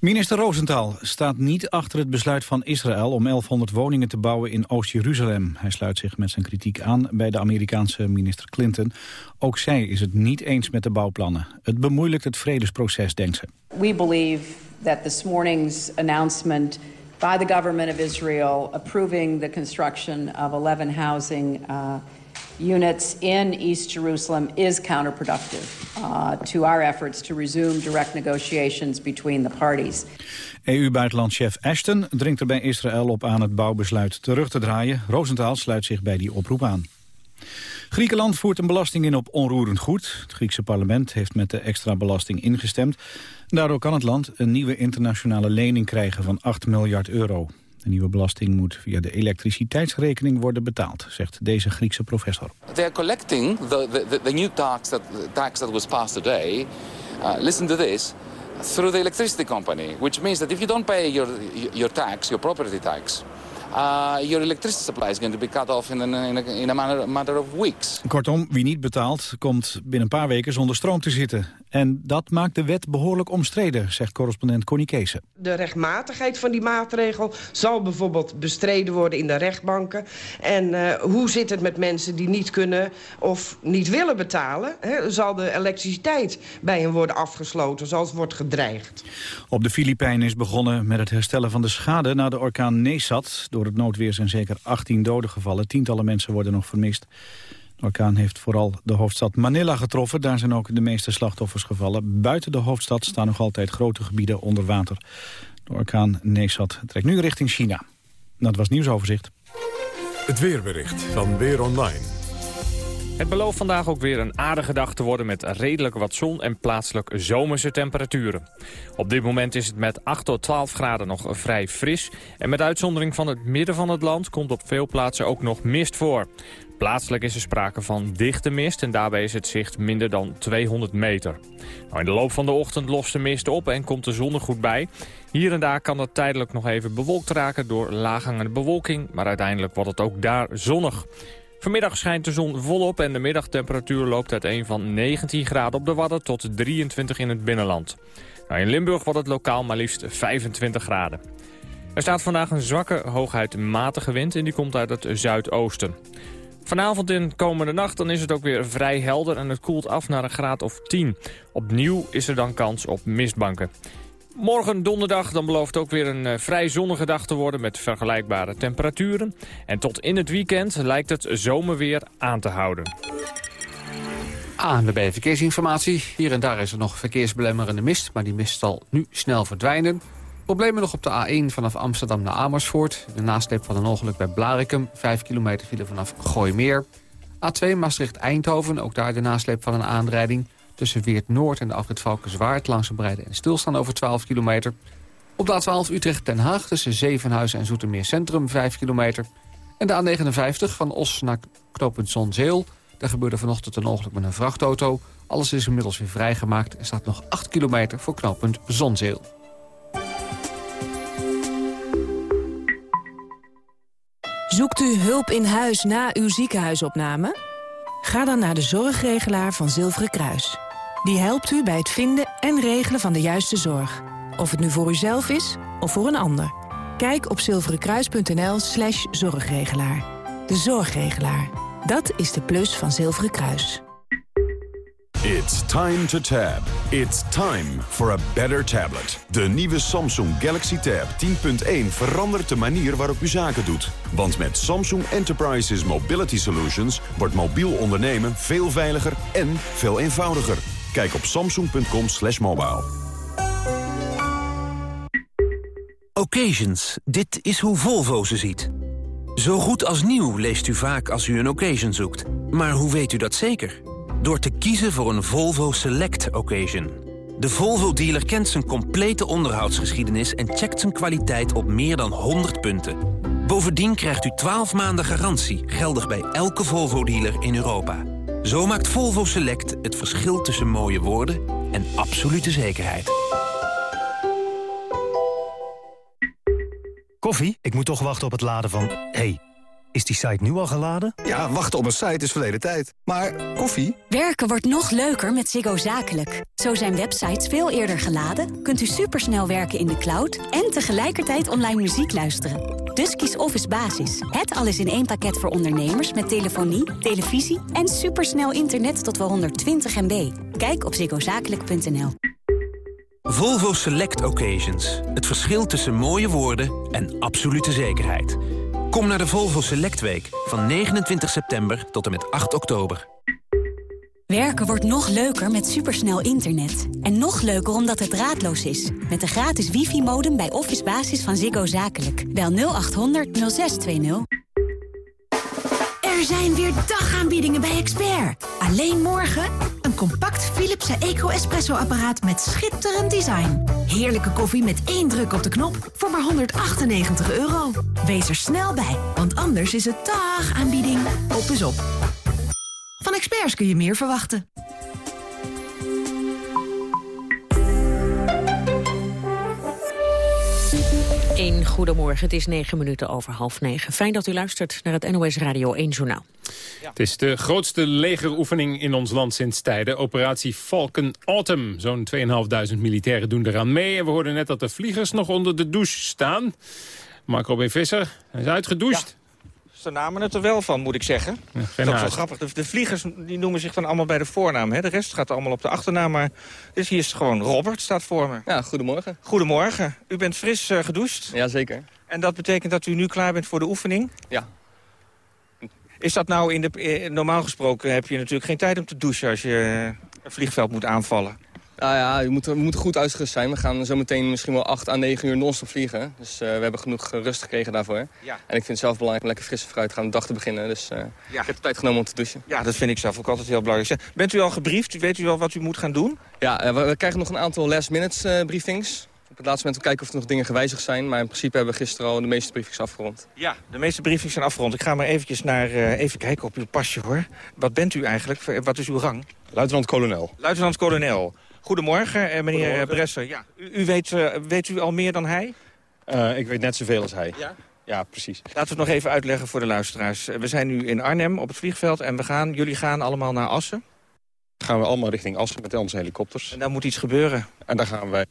S2: Minister Rosenthal staat niet achter het besluit van Israël om 1100 woningen te bouwen in Oost-Jeruzalem. Hij sluit zich met zijn kritiek aan bij de Amerikaanse minister Clinton. Ook zij is het niet eens met de bouwplannen. Het bemoeilijkt het vredesproces, denkt ze.
S32: We believe that this morning's announcement by the government of Israel approving the construction of 11 housing uh, units in East Jerusalem is counterproductive uh, to our efforts to resume direct negotiations between the parties.
S2: EU-buitenlandchef Ashton dringt er bij Israël op aan het bouwbesluit terug te draaien. Rosenthal sluit zich bij die oproep aan. Griekenland voert een belasting in op onroerend goed. Het Griekse parlement heeft met de extra belasting ingestemd. Daardoor kan het land een nieuwe internationale lening krijgen van 8 miljard euro. De nieuwe belasting moet via de elektriciteitsrekening worden betaald, zegt deze Griekse professor.
S22: They are collecting the, the, the new tax that, tax that was passed today. Uh, listen to this. Through the electricity company, which means that if you don't pay your, your tax, your property tax, your electricity supply is going to be cut off in, a, in, a, in a matter, matter of weeks.
S2: Kortom, wie niet betaalt, komt binnen een paar weken zonder stroom te zitten. En dat maakt de wet behoorlijk omstreden, zegt correspondent Connie Keese.
S33: De rechtmatigheid van die maatregel zal bijvoorbeeld bestreden worden in de rechtbanken. En uh, hoe zit het met mensen die niet kunnen of niet willen betalen? He, zal de elektriciteit bij hen worden afgesloten, zoals wordt gedreigd?
S2: Op de Filipijnen is begonnen met het herstellen van de schade na de orkaan Nesat. Door het noodweer zijn zeker 18 doden gevallen. Tientallen mensen worden nog vermist. De orkaan heeft vooral de hoofdstad Manila getroffen. Daar zijn ook de meeste slachtoffers gevallen. Buiten de hoofdstad staan nog altijd grote gebieden onder water. De orkaan Nesat trekt nu richting China. Dat was nieuwsoverzicht.
S1: Het weerbericht van Weer Online.
S34: Het belooft vandaag ook weer een aardige dag te worden met redelijk wat zon en plaatselijk zomerse temperaturen. Op dit moment is het met 8 tot 12 graden nog vrij fris. En met uitzondering van het midden van het land komt op veel plaatsen ook nog mist voor. Plaatselijk is er sprake van dichte mist en daarbij is het zicht minder dan 200 meter. Nou, in de loop van de ochtend lost de mist op en komt de zon er goed bij. Hier en daar kan het tijdelijk nog even bewolkt raken door laaghangende bewolking, maar uiteindelijk wordt het ook daar zonnig. Vanmiddag schijnt de zon volop en de middagtemperatuur loopt uiteen van 19 graden op de Wadden tot 23 in het binnenland. Nou, in Limburg wordt het lokaal maar liefst 25 graden. Er staat vandaag een zwakke, hooguit matige wind en die komt uit het zuidoosten. Vanavond en komende nacht dan is het ook weer vrij helder en het koelt af naar een graad of 10. Opnieuw is er dan kans op mistbanken. Morgen donderdag dan belooft ook weer een uh, vrij zonnige dag te worden met vergelijkbare temperaturen. En tot in het weekend lijkt het zomerweer aan te houden.
S3: ANWB Verkeersinformatie. Hier en daar is er nog verkeersbelemmerende mist, maar die mist zal nu snel verdwijnen. Problemen nog op de A1 vanaf Amsterdam naar Amersfoort. De nasleep van een ongeluk bij Blarikum. 5 kilometer file vanaf Gooimeer. A2 Maastricht-Eindhoven. Ook daar de nasleep van een aanrijding. Tussen Weert Noord en de afrit Valkenswaard. Langzaam bereiden en stilstaan over 12 kilometer. Op de A12 Utrecht-Den Haag tussen Zevenhuizen en Zoetermeer Centrum 5 kilometer. En de A59 van Os naar knooppunt Zonzeel. Daar gebeurde vanochtend een ongeluk met een vrachtauto. Alles is inmiddels weer vrijgemaakt en staat nog 8 kilometer voor knooppunt Zonzeel.
S32: Zoekt u hulp in huis na uw ziekenhuisopname? Ga dan naar de zorgregelaar van Zilveren Kruis. Die helpt u bij het vinden en regelen van de juiste zorg. Of het nu voor uzelf is of voor een ander. Kijk op zilverenkruis.nl slash zorgregelaar. De zorgregelaar. Dat is de plus van Zilveren Kruis.
S35: It's time to tab. It's time for a better tablet. De nieuwe Samsung Galaxy Tab 10.1 verandert de manier waarop u zaken doet. Want met Samsung Enterprises Mobility Solutions wordt mobiel ondernemen veel veiliger en veel eenvoudiger. Kijk op samsung.com slash mobile.
S36: Occasions. Dit is hoe Volvo ze ziet. Zo goed als nieuw leest u vaak als u een occasion zoekt. Maar hoe weet u dat zeker? Door te kiezen voor een Volvo Select Occasion. De Volvo-dealer kent zijn complete onderhoudsgeschiedenis... en checkt zijn kwaliteit op meer dan 100 punten. Bovendien krijgt u 12 maanden garantie... geldig bij elke Volvo-dealer in Europa. Zo maakt Volvo Select het verschil tussen mooie woorden... en absolute zekerheid.
S37: Koffie? Ik moet toch wachten op het laden van... hey, is die site nu al geladen?
S38: Ja, wachten op een site is verleden tijd. Maar koffie?
S6: Werken wordt nog leuker met Ziggo Zakelijk. Zo zijn websites veel eerder geladen, kunt u supersnel werken in de cloud... en tegelijkertijd online muziek luisteren. Dus kies Office Basis. Het alles in één pakket voor ondernemers met telefonie, televisie... en supersnel internet tot wel 120 MB. Kijk op ziggozakelijk.nl.
S36: Volvo Select Occasions. Het verschil tussen mooie woorden en absolute zekerheid. Kom naar de Volvo Select Week van 29 september tot en met 8 oktober.
S6: Werken wordt nog leuker met supersnel internet. En nog leuker omdat het draadloos is. Met de gratis wifi-modem bij Office Basis van Ziggo Zakelijk. Bel 0800 0620.
S39: Er zijn weer dagaanbiedingen bij Expert. Alleen morgen een compact Philips Eco Espresso apparaat met schitterend design. Heerlijke koffie met één druk op de knop voor maar 198 euro. Wees er snel bij, want anders is het dagaanbieding. Op is op. Van Experts kun je meer verwachten.
S13: Een goedemorgen, het is negen minuten over half negen. Fijn dat u luistert naar het NOS Radio 1 Journaal.
S12: Het is de grootste legeroefening in ons land sinds tijden. Operatie Falcon Autumn. Zo'n 2.500 militairen doen eraan mee. En we hoorden net dat de vliegers nog onder de douche staan. Marco B. Visser, hij is uitgedoucht.
S17: Ze namen het er wel van, moet ik zeggen.
S12: Ja,
S17: dat is zo grappig. De, de, vliegers die noemen zich dan allemaal bij de voornaam. Hè? De rest gaat allemaal op de achternaam. Maar dus hier is gewoon Robert, staat voor me.
S30: Ja, goedemorgen.
S17: Goedemorgen. U bent fris uh, gedoucht?
S30: Ja, zeker.
S17: En dat betekent dat u nu klaar bent voor de oefening?
S30: Ja.
S17: Is dat nou, in de, normaal gesproken heb je natuurlijk geen tijd om te douchen... als je een vliegveld moet aanvallen.
S30: Nou ja, we moeten, we moeten goed uitgerust zijn. We gaan zo meteen misschien wel 8 à 9 uur non-stop vliegen. Dus uh, we hebben genoeg rust gekregen daarvoor. Ja. En ik vind het zelf belangrijk om lekker frisse fruit gaan de dag te beginnen. Dus uh, ja. ik heb de tijd genomen om te douchen.
S17: Ja, dat vind ik zelf ook altijd heel belangrijk. Bent u al gebriefd? Weet u al wat u moet gaan doen?
S30: Ja, we, we krijgen nog een aantal last minutes briefings op het laatste moment kijken of er nog dingen gewijzigd zijn. Maar in principe hebben we gisteren al de meeste briefings afgerond.
S17: Ja, de meeste briefings zijn afgerond. Ik ga maar eventjes naar, uh, even kijken op uw pasje hoor. Wat bent u eigenlijk? Wat is uw rang?
S18: Luitenant-kolonel.
S17: Luitenant-kolonel. Goedemorgen, eh, meneer Goedemorgen. Bresser. Ja, u, u weet, uh, weet u al meer dan hij?
S18: ik weet net zoveel als hij. Ja? Ja, precies.
S17: Laten we het nog even uitleggen voor de luisteraars. We zijn nu in Arnhem op het vliegveld en we gaan, jullie gaan allemaal naar Assen.
S18: Dan gaan we allemaal richting Assen met onze helikopters.
S17: En daar moet iets gebeuren.
S18: En daar gaan wij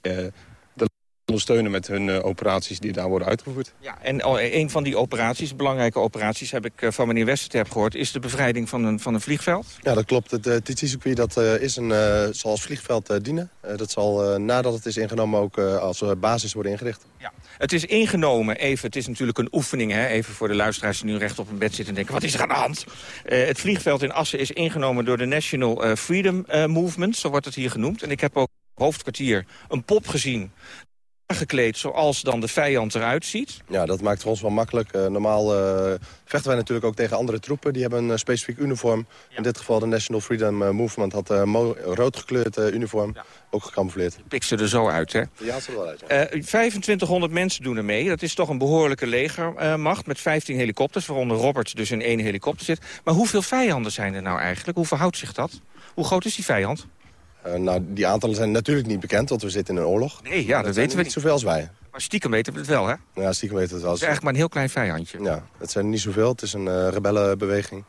S18: ondersteunen met hun uh, operaties die daar worden uitgevoerd.
S17: Ja, en een van die operaties, belangrijke operaties, heb ik uh, van meneer Westerterp gehoord, is de bevrijding van een, van een vliegveld?
S18: Ja, dat klopt. Het uh, TT-circuit dat, is een, zal als vliegveld dienen. dat zal nadat het is ingenomen ook als basis worden ingericht.
S17: Ja. Het is ingenomen, even, het is natuurlijk een oefening, hè, even voor de luisteraars die nu recht op een bed zitten en denken, wat is er aan de hand? het vliegveld in Assen is ingenomen door de National Freedom Movement, zo wordt het hier genoemd. En ik heb ook hoofdkwartier een pop gezien aangekleed zoals dan de vijand eruit ziet?
S18: Ja, dat maakt voor ons wel makkelijk. Uh, normaal uh, vechten wij natuurlijk ook tegen andere troepen. Die hebben een specifiek uniform. In dit geval de National Freedom Movement had een rood gekleurd uniform. Ja. Ook gecamoufleerd.
S17: Pik ze er zo uit, hè?
S18: Ja, ze er wel uit.
S17: Ja. 2500 mensen doen er mee. Dat is toch een behoorlijke legermacht met 15 helikopters. Waaronder Robert dus in één helikopter zit. Maar hoeveel vijanden zijn er nou eigenlijk? Hoe verhoudt zich dat? Hoe groot is die vijand?
S18: Uh, nou, die aantallen zijn natuurlijk niet bekend, want we zitten in een oorlog.
S17: Nee, ja, dat, dat weten we
S18: niet. zoveel als wij.
S17: Maar stiekem weten we het wel, hè?
S18: Ja, stiekem weten we het wel.
S17: Het is eigenlijk maar een heel klein vijandje.
S18: Ja, het zijn niet zoveel. Het is een uh, rebellenbeweging.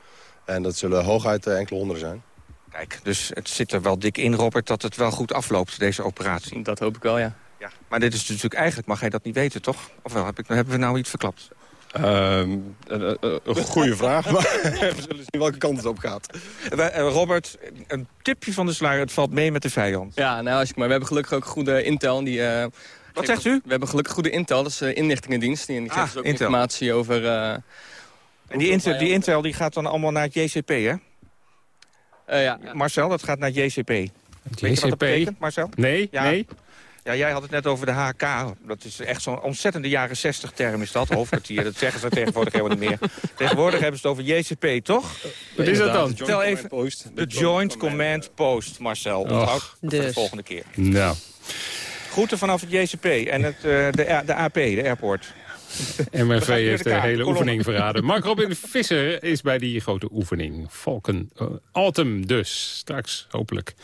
S18: En dat zullen hooguit uh, enkele honderden zijn.
S17: Kijk, dus het zit er wel dik in, Robert, dat het wel goed afloopt, deze operatie.
S30: Dat hoop ik wel, ja.
S17: ja. Maar dit is natuurlijk eigenlijk, mag jij dat niet weten, toch? Of wel, heb ik, hebben we nou iets verklapt?
S18: Um, een, een goede vraag, maar we zullen zien welke kant het op gaat.
S17: Robert, een tipje van de sluier, het valt mee met de vijand.
S30: Ja, nou, als ik maar. We hebben gelukkig ook goede intel. Die, uh,
S17: Wat zegt u?
S30: We hebben gelukkig goede intel, dat is uh, inlichtingendienst. Die, die geeft ah, dus ook intel. informatie over... Uh,
S17: en die intel, die intel die gaat dan allemaal naar het JCP, hè?
S30: ja.
S17: Marcel, dat gaat naar het JCP. Het JCP? Weet je wat dat betekent, Marcel? Nee, ja. nee. Ja, jij had het net over de HK. Dat is echt zo'n ontzettende jaren 60 term is dat, hoofdkwartier. dat zeggen ze tegenwoordig helemaal niet meer. Tegenwoordig hebben ze het over JCP, toch? Wat is dat dan? Tel even. De Joint Command Post, Marcel. Onthoud voor de volgende keer.
S18: Nou.
S17: Groeten vanaf het JCP en het, uh, de, de AP, de airport.
S18: MRV heeft de, hele oefening verraden. Mark Robin Visser is bij die grote oefening. Falcon uh, Autumn dus. Straks hopelijk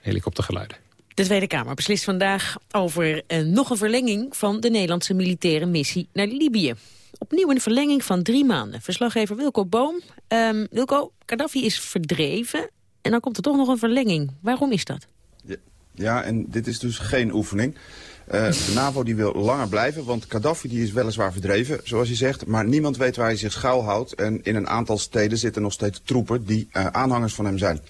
S18: helikoptergeluiden.
S13: De Tweede Kamer beslist vandaag over uh, nog een verlenging van de Nederlandse militaire missie naar Libië. Opnieuw een verlenging van drie maanden. Verslaggever Wilco Boom. Um, Wilco, Gaddafi is verdreven en dan komt er toch nog een verlenging. Waarom is dat?
S40: Ja, en dit is dus geen oefening. Uh, de NAVO die wil langer blijven, want Gaddafi die is weliswaar verdreven, zoals hij zegt. Maar niemand weet waar hij zich schuilhoudt. En in een aantal steden zitten nog steeds troepen die uh, aanhangers van hem zijn.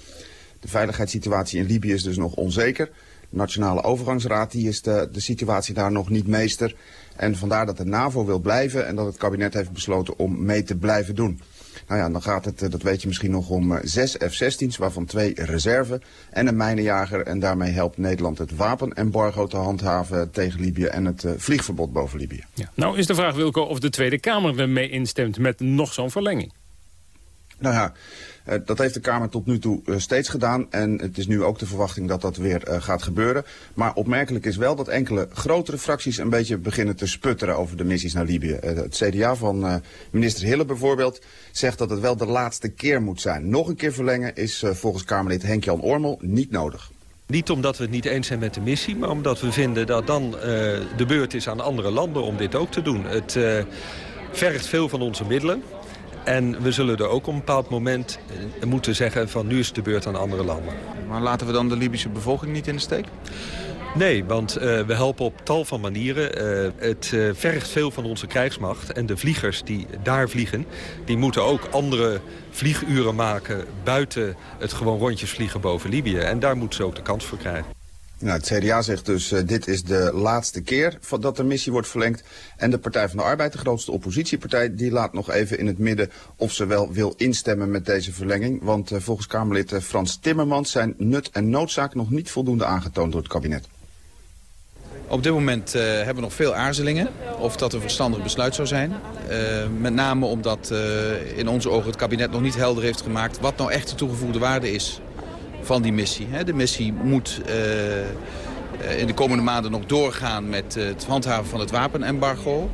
S40: De veiligheidssituatie in Libië is dus nog onzeker. Nationale Overgangsraad die is de, de situatie daar nog niet meester. En vandaar dat de NAVO wil blijven en dat het kabinet heeft besloten om mee te blijven doen. Nou ja, dan gaat het, eh, dat weet je misschien nog, om eh, zes F-16's, waarvan twee reserve en een mijnenjager. En daarmee helpt Nederland het wapenembargo te handhaven tegen Libië en het uh, vliegverbod boven Libië.
S18: Ja. Nou is de vraag, Wilco, of de Tweede Kamer ermee instemt met nog zo'n verlenging.
S40: Nou ja, uh, dat heeft de Kamer tot nu toe uh, steeds gedaan. En het is nu ook de verwachting dat dat weer uh, gaat gebeuren. Maar opmerkelijk is wel dat enkele grotere fracties een beetje beginnen te sputteren over de missies naar Libië. het CDA van minister Hille bijvoorbeeld zegt dat het wel de laatste keer moet zijn. Nog een keer verlengen is volgens Kamerlid Henk-Jan Ormel niet nodig.
S41: Niet omdat we het niet eens zijn met de missie, maar omdat we vinden dat dan de beurt is aan andere landen om dit ook te doen. Het vergt veel van onze middelen. En we zullen er ook op een bepaald moment eh, moeten zeggen van nu is de beurt aan andere landen.
S17: Maar laten we dan de Libische bevolking niet in de steek?
S41: Nee, want uh, we helpen op tal van manieren. Uh, het uh, vergt veel van onze krijgsmacht. En de vliegers die daar vliegen... die moeten ook andere vlieguren maken... buiten het gewoon rondjes vliegen boven Libië. En daar moeten ze ook de kans voor krijgen.
S40: Nou, het CDA zegt dus, uh, dit is de laatste keer dat de missie wordt verlengd. En de Partij van de Arbeid, de grootste oppositiepartij, die laat nog even in het midden of ze wel wil instemmen met deze verlenging. Want uh, volgens Kamerlid uh, Frans Timmermans zijn nut en noodzaak nog niet voldoende aangetoond door het kabinet.
S42: Op dit moment hebben we nog veel aarzelingen of dat een verstandig besluit zou zijn. Met name omdat in onze ogen het kabinet nog niet helder heeft gemaakt... wat nou echt de toegevoegde waarde is van die missie. de missie moet in de komende maanden nog doorgaan met het handhaven van het wapenembargo.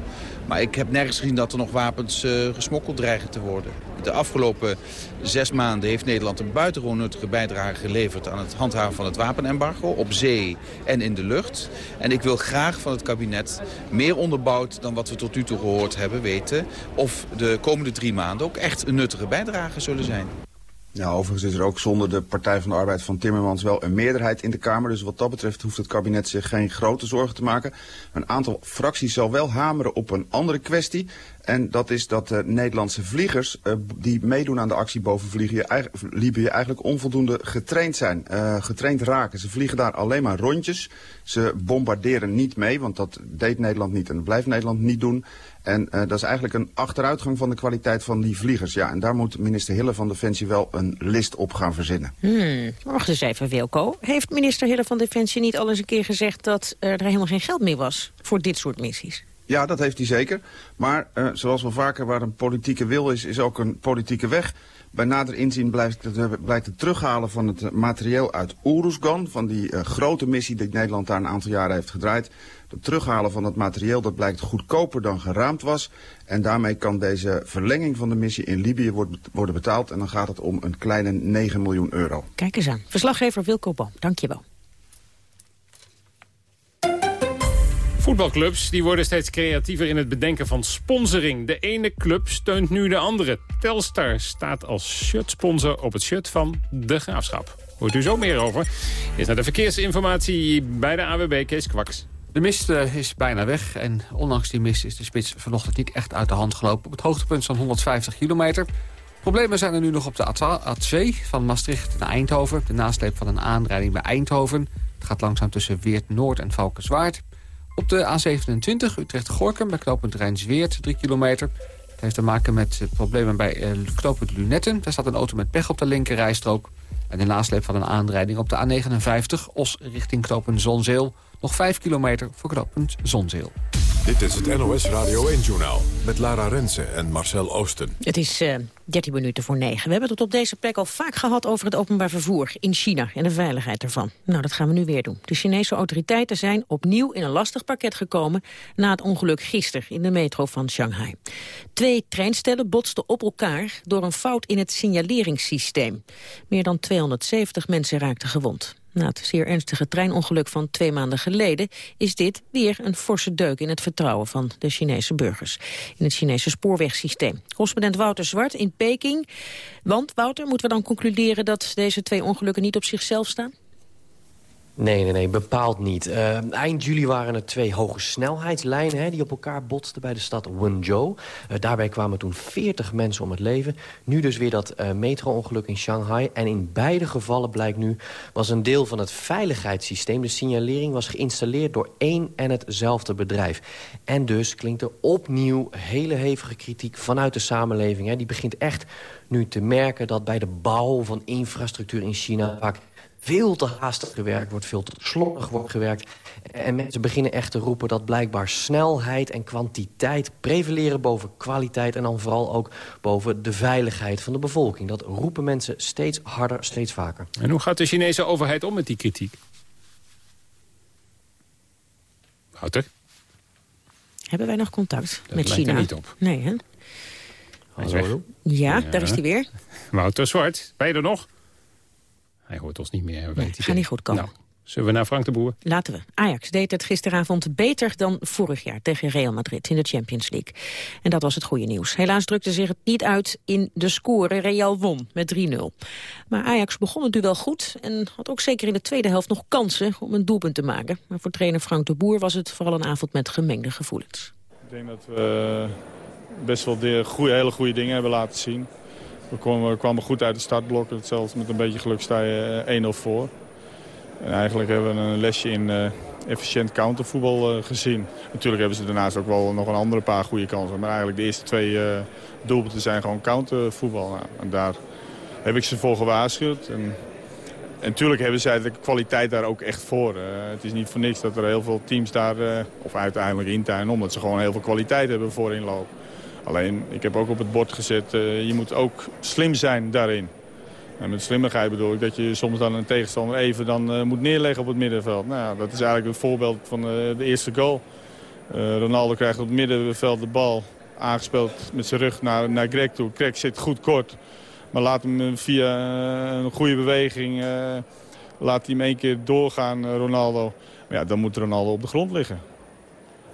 S42: Maar ik heb nergens gezien dat er nog wapens gesmokkeld dreigen te worden. De afgelopen zes maanden heeft Nederland een buitengewoon nuttige bijdrage geleverd... aan het handhaven van het wapenembargo op zee en in de lucht. En ik wil graag van het kabinet meer onderbouwd dan wat we tot nu toe gehoord hebben weten... of de komende drie maanden ook echt een nuttige bijdrage zullen zijn.
S40: Ja, overigens is er ook zonder de Partij van de Arbeid van Timmermans wel een meerderheid in de Kamer. Dus wat dat betreft hoeft het kabinet zich geen grote zorgen te maken. Een aantal fracties zal wel hameren op een andere kwestie. En dat is dat de Nederlandse vliegers uh, die meedoen aan de actie boven Libië eigenlijk onvoldoende getraind zijn. Uh, getraind raken. Ze vliegen daar alleen maar rondjes. Ze bombarderen niet mee, want dat deed Nederland niet en dat blijft Nederland niet doen. En uh, dat is eigenlijk een achteruitgang van de kwaliteit van die vliegers. Ja, en daar moet minister Hille van Defensie wel een list op gaan verzinnen.
S13: Hmm. Wacht eens even, Wilco. Heeft minister Hille van Defensie niet al eens een keer gezegd... dat er helemaal geen geld meer was voor dit soort missies?
S40: Ja, dat heeft hij zeker. Maar uh, zoals wel vaker waar een politieke wil is, is ook een politieke weg. Bij nader inzien blijkt het, blijkt het terughalen van het materieel uit Oeruzgan... van die uh, grote missie die Nederland daar een aantal jaren heeft gedraaid. Het terughalen van het materieel dat blijkt goedkoper dan geraamd was. En daarmee kan deze verlenging van de missie in Libië worden betaald. En dan gaat het om een kleine 9 miljoen euro.
S13: Kijk eens aan. Verslaggever Wilco Boom, dank je wel.
S12: Voetbalclubs die worden steeds creatiever in het bedenken van sponsoring. De ene club steunt nu de andere. Telstar staat als shirtsponsor op het shirt van De Graafschap. Hoort u zo meer over. Is naar de verkeersinformatie bij de AWB Kees Kwaks.
S43: De mist uh, is bijna weg en ondanks die mist is de spits vanochtend niet echt uit de hand gelopen. Op het hoogtepunt van 150 kilometer. Problemen zijn er nu nog op de A2 van Maastricht naar Eindhoven. De nasleep van een aanrijding bij Eindhoven. Het gaat langzaam tussen Weert Noord en Valkenswaard. Op de A27 Utrecht-Gorkum bij knooppunt Rijnsweert, 3 kilometer. Het heeft te maken met problemen bij uh, knooppunt Lunetten. Daar staat een auto met pech op de linkerrijstrook. En de nasleep van een aanrijding op de A59 Os richting knooppunt Zonzeel. Nog 5 kilometer voor knooppunt Zonzeel.
S1: Dit is het NOS Radio 1-journaal met Lara Rensen en Marcel Oosten.
S13: Het is uh, 13 minuten voor 9. We hebben het op deze plek al vaak gehad over het openbaar vervoer in China en de veiligheid ervan. Nou, dat gaan we nu weer doen. De Chinese autoriteiten zijn opnieuw in een lastig pakket gekomen na het ongeluk gisteren in de metro van Shanghai. Twee treinstellen botsten op elkaar door een fout in het signaleringssysteem. Meer dan 270 mensen raakten gewond. Na het zeer ernstige treinongeluk van twee maanden geleden... is dit weer een forse deuk in het vertrouwen van de Chinese burgers. In het Chinese spoorwegsysteem. Correspondent Wouter Zwart in Peking. Want, Wouter, moeten we dan concluderen dat deze twee ongelukken niet op zichzelf staan?
S27: Nee, nee, nee, bepaald niet. Uh, eind juli waren er twee hoge snelheidslijnen hè, die op elkaar botsten bij de stad Wenzhou. Uh, daarbij kwamen toen 40 mensen om het leven. Nu dus weer dat uh, metro-ongeluk in Shanghai. En in beide gevallen blijkt nu was een deel van het veiligheidssysteem... de signalering was geïnstalleerd door één en hetzelfde bedrijf. En dus klinkt er opnieuw hele hevige kritiek vanuit de samenleving. Hè. Die begint echt nu te merken dat bij de bouw van infrastructuur in China... vaak veel te haastig gewerkt wordt, veel te slordig wordt gewerkt. En mensen beginnen echt te roepen dat blijkbaar snelheid en kwantiteit prevaleren boven kwaliteit... en dan vooral ook boven de veiligheid van de bevolking. Dat roepen mensen steeds harder, steeds vaker.
S12: En hoe gaat de Chinese overheid om met die kritiek? Wouter?
S13: Hebben wij nog contact
S12: dat
S13: met China?
S12: Er niet op.
S13: Nee, hè?
S12: Hallo?
S13: Ja, ja, daar is hij weer.
S12: Wouter Zwart, ben je er nog? Hij hoort ons niet meer.
S13: Nee, gaat niet goed komen.
S12: Nou, zullen we naar Frank de Boer?
S13: Laten we. Ajax deed het gisteravond beter dan vorig jaar tegen Real Madrid in de Champions League. En dat was het goede nieuws. Helaas drukte zich het niet uit in de score. Real won met 3-0. Maar Ajax begon het duel goed en had ook zeker in de tweede helft nog kansen om een doelpunt te maken. Maar voor trainer Frank de Boer was het vooral een avond met gemengde gevoelens.
S44: Ik denk dat we best wel de goede, hele goede dingen hebben laten zien. We kwamen, kwamen goed uit de startblokken. Zelfs met een beetje geluk sta je 1-0 voor. En eigenlijk hebben we een lesje in uh, efficiënt countervoetbal uh, gezien. Natuurlijk hebben ze daarnaast ook wel nog een andere paar goede kansen. Maar eigenlijk de eerste twee doelpunten zijn gewoon countervoetbal. Nou, en daar heb ik ze voor gewaarschuwd. En, natuurlijk hebben zij de kwaliteit daar ook echt voor. het is niet voor niks dat er heel veel teams daar, of uiteindelijk in omdat ze gewoon heel veel kwaliteit hebben voor inloop. Alleen, ik heb ook op het bord gezet, je moet ook slim zijn daarin. En met slimmigheid bedoel ik dat je soms dan een tegenstander even dan, uh, moet neerleggen op het middenveld. Nou, ja, dat is eigenlijk het voorbeeld van uh, de eerste goal. Ronaldo krijgt op het middenveld de bal aangespeeld met zijn rug naar, naar Greg toe. Greg zit goed kort, maar laat hem via een goede beweging laat hem één keer doorgaan, Ronaldo. Ja, dan moet Ronaldo op de grond liggen.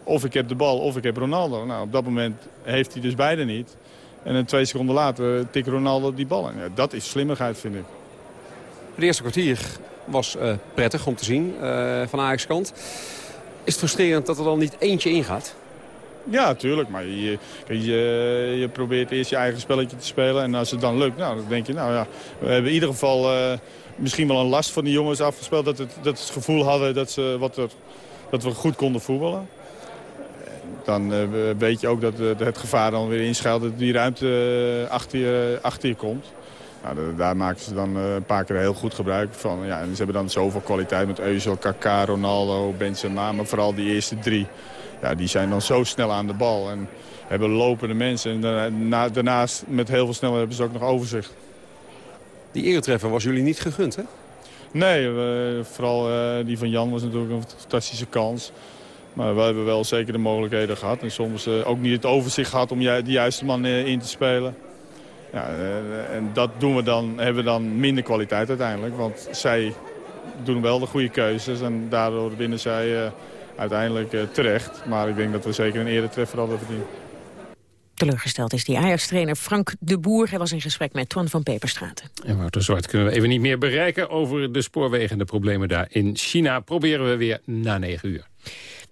S44: Of ik heb de bal, of ik heb Ronaldo. Nou, op dat moment heeft hij dus beide niet. En een twee seconden later tikt Ronaldo die bal in. Ja, dat is slimmigheid, vind ik.
S45: Het eerste kwartier was uh, prettig om te zien uh, van Ajax kant. Is het frustrerend dat er dan niet eentje ingaat?
S44: Ja, tuurlijk. Maar je, je, je, probeert eerst je eigen spelletje te spelen. En als het dan lukt, nou, dan denk je, nou ja, we hebben in ieder geval uh, misschien wel een last van die jongens afgespeeld. Dat, het, dat ze het gevoel hadden dat, ze, wat er, dat we goed konden voetballen dan uh, weet je ook dat uh, het gevaar dan weer inschuilt dat die ruimte uh, achter, je, achter je komt. Nou, daar maken ze dan een paar keer heel goed gebruik van. Ja, en ze hebben dan zoveel kwaliteit met Euzel, Kaká, Ronaldo, Benzema, maar vooral die eerste drie. Ja, die zijn dan zo snel aan de bal en hebben lopende mensen. En daarnaast met heel veel snelheid hebben ze ook nog overzicht.
S45: Die eretreffer was jullie niet gegund, hè?
S44: Nee, vooral die van Jan was natuurlijk een fantastische kans. Maar we hebben wel zeker de mogelijkheden gehad. En soms uh, ook niet het overzicht gehad om de juiste man uh, in te spelen. Ja, uh, en dat doen we dan, hebben we dan minder kwaliteit uiteindelijk. Want zij doen wel de goede keuzes. En daardoor winnen zij uiteindelijk terecht. Maar ik denk dat we zeker een eerder treffer hadden verdiend.
S13: Teleurgesteld is die Ajax-trainer Frank de Boer. Hij was in gesprek met Twan van Peperstraten.
S12: En Wouter Zwart kunnen we even niet meer bereiken... over de spoorwegen en de problemen daar in China. Proberen we weer na negen uur.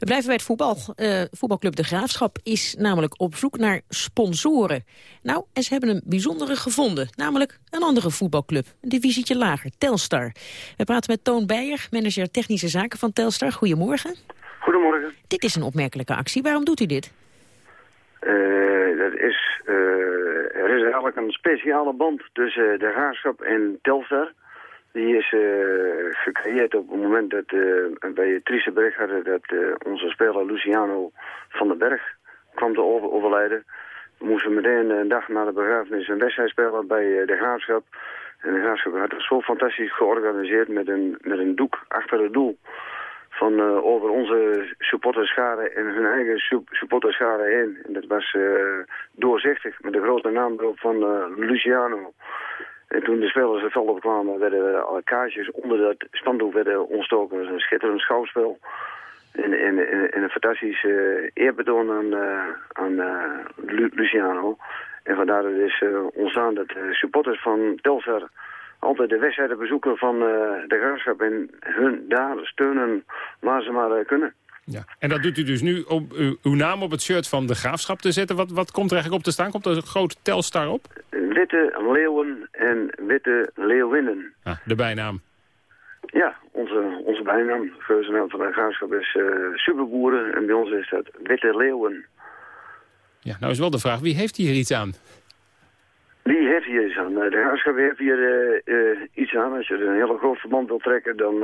S13: We blijven bij het voetbal. Uh, voetbalclub De Graafschap is namelijk op zoek naar sponsoren. Nou, en ze hebben een bijzondere gevonden. Namelijk een andere voetbalclub. Een divisietje lager, Telstar. We praten met Toon Beijer, manager technische zaken van Telstar. Goedemorgen.
S46: Goedemorgen.
S13: Dit is een opmerkelijke actie. Waarom doet u dit?
S46: Uh, dat is, uh, er is eigenlijk een speciale band tussen De Graafschap en Telstar. Die is uh, gecreëerd op het moment dat wij het trieste bericht hadden dat uh, onze speler Luciano van den Berg kwam te over overlijden. We moesten meteen een dag na de begrafenis een wedstrijd spelen bij de Graafschap. En de Graafschap had het zo fantastisch georganiseerd met een, met een doek achter het doel. Van over onze supporterschade en hun eigen supporterschade heen. En dat was doorzichtig met de grote naam erop van Luciano. En toen de spelers het veld opkwamen, werden alle kaarsjes onder dat spandoek werden ontstoken. Is een schitterend schouwspel. En, en, en een fantastisch uh, eerbetoon aan, uh, aan uh, Luciano. En vandaar dat is ontstaan dat de supporters van Telstar altijd de wedstrijden bezoeken van de graafschap. En hun daar steunen waar ze maar kunnen.
S12: Ja. En dat doet u dus nu om uw naam op het shirt van de graafschap te zetten. Wat, wat komt er eigenlijk op te staan? Komt er een grote Telstar op?
S46: Witte leeuwen en witte leeuwinnen.
S12: Ah, de bijnaam.
S46: Ja, onze, onze bijnaam, geuzennaam van de graafschap is uh, superboeren. En bij ons is dat witte leeuwen.
S12: Ja, nou is wel de vraag, wie heeft hier iets aan?
S46: Wie heeft hier iets aan? Nou, de graafschap heeft hier uh, uh, iets aan. Als je een hele groot verband wil trekken, dan,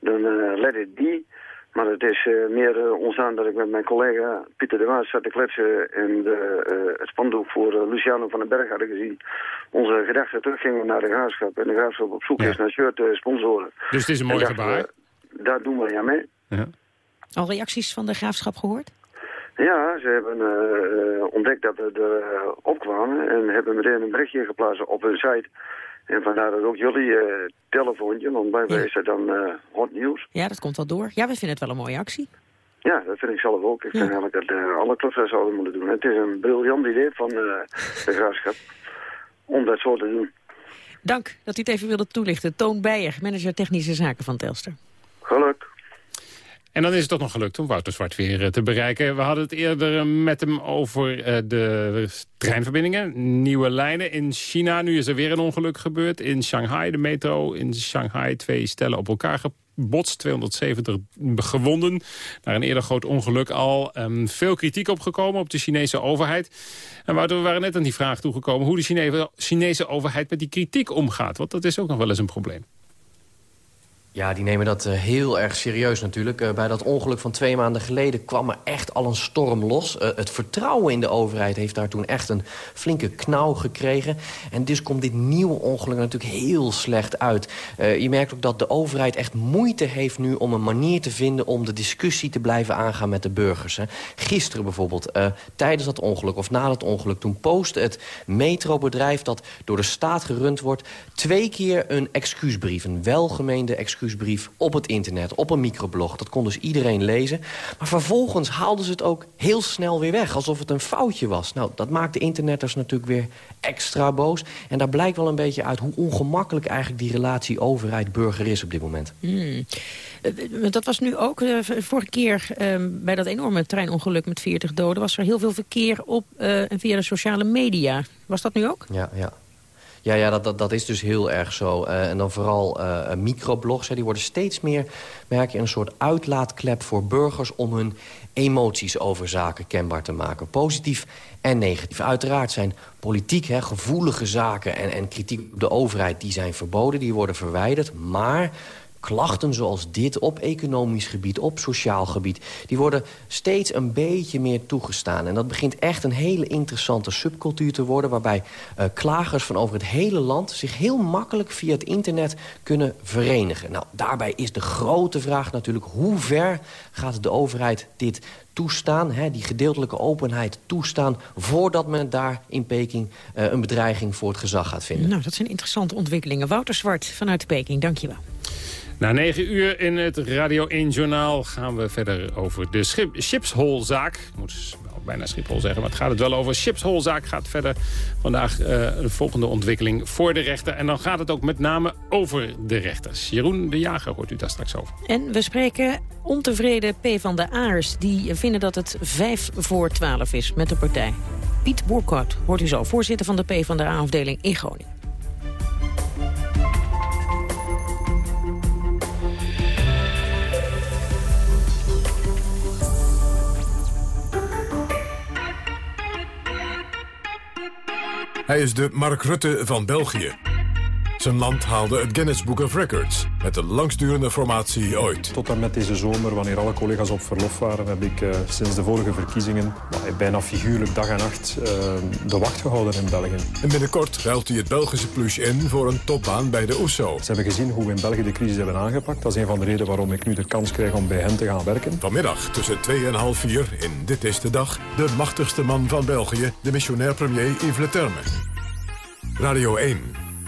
S46: dan let het die. Maar het is uh, meer uh, ontstaan dat ik met mijn collega Pieter de Waas zat te kletsen en de, uh, het spandoek voor Luciano van den Berg hadden gezien. Onze gedachten teruggingen naar de graafschap en de graafschap op zoek is naar shirt sponsoren.
S12: Dus het is een mooi gebaar?
S46: daar doen we ja mee. Ja.
S13: Al reacties van de graafschap gehoord?
S46: Ja, ze hebben ontdekt dat we er opkwamen en hebben meteen een berichtje geplaatst op hun site en vandaar dat ook jullie uh, telefoontje, want bij is dat dan uh, hot nieuws.
S13: Ja, dat komt wel door. Ja, we vinden het wel een mooie actie.
S46: Ja, dat vind ik zelf ook. Ik vind eigenlijk dat uh, alle clubs dat zouden moeten doen. Het is een briljant idee van de graafschap om dat zo te doen.
S13: Dank dat u het even wilde toelichten. Toon Beijer, manager technische zaken van Telster.
S46: Geluk.
S12: En dan is het toch nog gelukt om Wouter Zwart weer te bereiken. We hadden het eerder met hem over de treinverbindingen. Nieuwe lijnen in China. Nu is er weer een ongeluk gebeurd. In Shanghai, de metro in Shanghai. Twee stellen op elkaar gebotst. 270 gewonden. Naar een eerder groot ongeluk al. Um, veel kritiek opgekomen op de Chinese overheid. En Wouter, we waren net aan die vraag toegekomen... hoe de Chinese overheid met die kritiek omgaat. Want dat is ook nog wel eens een probleem.
S27: Ja, die nemen dat uh, heel erg serieus natuurlijk. Uh, bij dat ongeluk van twee maanden geleden kwam er echt al een storm los. Uh, het vertrouwen in de overheid heeft daar toen echt een flinke knauw gekregen. En dus komt dit nieuwe ongeluk natuurlijk heel slecht uit. je merkt ook dat de overheid echt moeite heeft nu om een manier te vinden... om de discussie te blijven aangaan met de burgers. Gisteren bijvoorbeeld, tijdens dat ongeluk of na dat ongeluk... toen postte het metrobedrijf dat door de staat gerund wordt... twee keer een excuusbrief, een welgemeende excuusbrief op het internet, op een microblog. Dat kon dus iedereen lezen. Maar vervolgens haalden ze het ook heel snel weer weg, alsof het een foutje was. Nou, dat maakt de internetters natuurlijk weer extra boos. En daar blijkt wel een beetje uit hoe ongemakkelijk eigenlijk die relatie overheid-burger is op dit moment.
S13: Hmm. Eh, dat was nu ook, uh, vorige keer uh, bij dat enorme treinongeluk met 40 doden... was er heel veel verkeer op en via de sociale media. Was dat nu ook?
S27: Ja, ja. Ja, ja dat, dat, is dus heel erg zo. Uh, en dan vooral uh, microblogs, hè, die worden steeds meer... merk je een soort uitlaatklep voor burgers... om hun emoties over zaken kenbaar te maken. Positief en negatief. Uiteraard zijn politiek, hè, gevoelige zaken en, en kritiek op de overheid... die zijn verboden, die worden verwijderd. Maar klachten zoals dit op economisch gebied, op sociaal gebied... die worden steeds een beetje meer toegestaan. En dat begint echt een hele interessante subcultuur te worden... waarbij uh, klagers van over het hele land zich heel makkelijk via het internet kunnen verenigen. Nou, daarbij is de grote vraag natuurlijk... hoe ver gaat de overheid dit toestaan, hè, die gedeeltelijke openheid toestaan... voordat men daar in Peking uh, een bedreiging voor het gezag gaat vinden.
S13: Nou, dat zijn interessante ontwikkelingen. Wouter Zwart vanuit Peking, dank je wel.
S12: Na negen uur in het Radio 1-journaal gaan we verder over de Schipsholzaak. Ik moet bijna Schiphol zeggen, maar het gaat het wel over. Schipsholzaak gaat verder vandaag uh, de volgende ontwikkeling voor de rechter. En dan gaat het ook met name over de rechters. Jeroen de Jager hoort u daar straks over.
S13: En we spreken ontevreden P van de Aars. Die vinden dat het 5 voor 12 is met de partij. Piet Boerkort hoort u zo, voorzitter van de P van de A-afdeling in Groningen.
S1: Hij is de Mark Rutte van België. Zijn land haalde het Guinness Book of Records met de langstdurende formatie ooit.
S47: Tot en met deze zomer, wanneer alle collega's op verlof waren... heb ik uh, sinds de vorige verkiezingen bijna figuurlijk dag en nacht uh, de wacht gehouden in België.
S1: En binnenkort ruilt hij het Belgische plush in voor een topbaan bij de OESO.
S47: Ze hebben gezien hoe we in België de crisis hebben aangepakt. Dat is een van de redenen waarom ik nu de kans krijg om bij hen te gaan werken.
S1: Vanmiddag tussen 2 en half 4 in Dit is de Dag... de machtigste man van België, de missionair premier Yves Le Terme. Radio 1,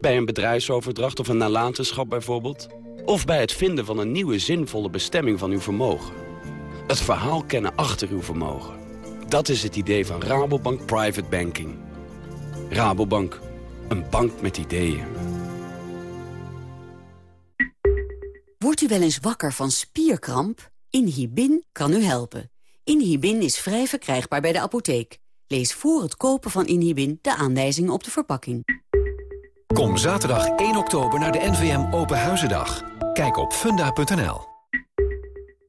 S48: Bij een bedrijfsoverdracht of een nalatenschap bijvoorbeeld. Of bij het vinden van een nieuwe zinvolle bestemming van uw vermogen. Het verhaal kennen achter uw vermogen. Dat is het idee van Rabobank Private Banking. Rabobank, een bank met ideeën.
S49: Wordt u wel eens wakker van spierkramp? Inhibin kan u helpen. Inhibin is vrij verkrijgbaar bij de apotheek. Lees voor het kopen van Inhibin de aanwijzingen op de verpakking.
S50: Kom zaterdag 1 oktober naar de NVM Open Huizendag. Kijk op funda.nl.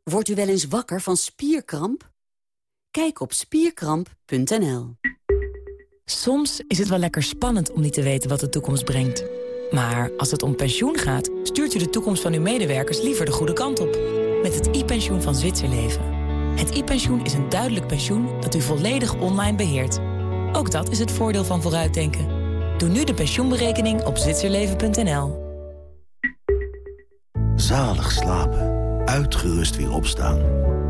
S49: Wordt u wel eens wakker van spierkramp? Kijk op spierkramp.nl.
S8: Soms is het wel lekker spannend om niet te weten wat de toekomst brengt. Maar als het om pensioen gaat, stuurt u de toekomst van uw medewerkers liever de goede kant op. Met het e-pensioen van Zwitserleven. Het e-pensioen is een duidelijk pensioen dat u volledig online beheert. Ook dat is het voordeel van vooruitdenken. Doe nu de pensioenberekening op zwitserleven.nl.
S51: Zalig slapen
S7: uitgerust weer opstaan.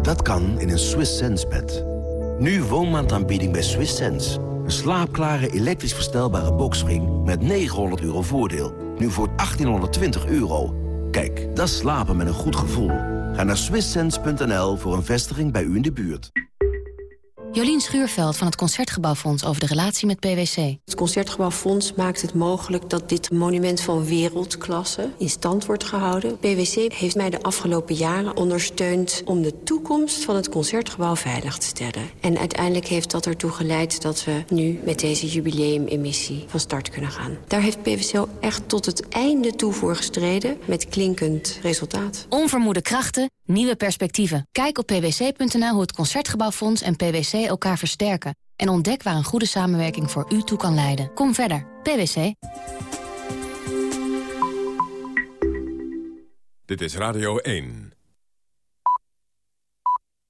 S7: Dat kan in een Swiss Sense bed. Nu woonmaandaanbieding bij Swiss Sense. Een slaapklare elektrisch verstelbare boxspring met 900 euro voordeel. Nu voor 1820 euro. Kijk, dat slapen met een goed gevoel. Ga naar swisssense.nl voor een vestiging bij u in de buurt.
S10: Jolien Schuurveld van het Concertgebouwfonds over de relatie met PwC.
S52: Het Concertgebouwfonds maakt het mogelijk dat dit monument van wereldklasse in stand wordt gehouden. PwC heeft mij de afgelopen jaren ondersteund om de toekomst van het Concertgebouw veilig te stellen. En uiteindelijk heeft dat ertoe geleid dat we nu met deze jubileumemissie van start kunnen gaan. Daar heeft PwC echt tot het einde toe voor gestreden met klinkend resultaat.
S10: Onvermoede krachten, nieuwe perspectieven. Kijk op pwc.nl hoe het Concertgebouwfonds en PwC elkaar versterken. En ontdek waar een goede samenwerking voor u toe kan leiden. Kom verder. PwC.
S1: Dit is Radio 1.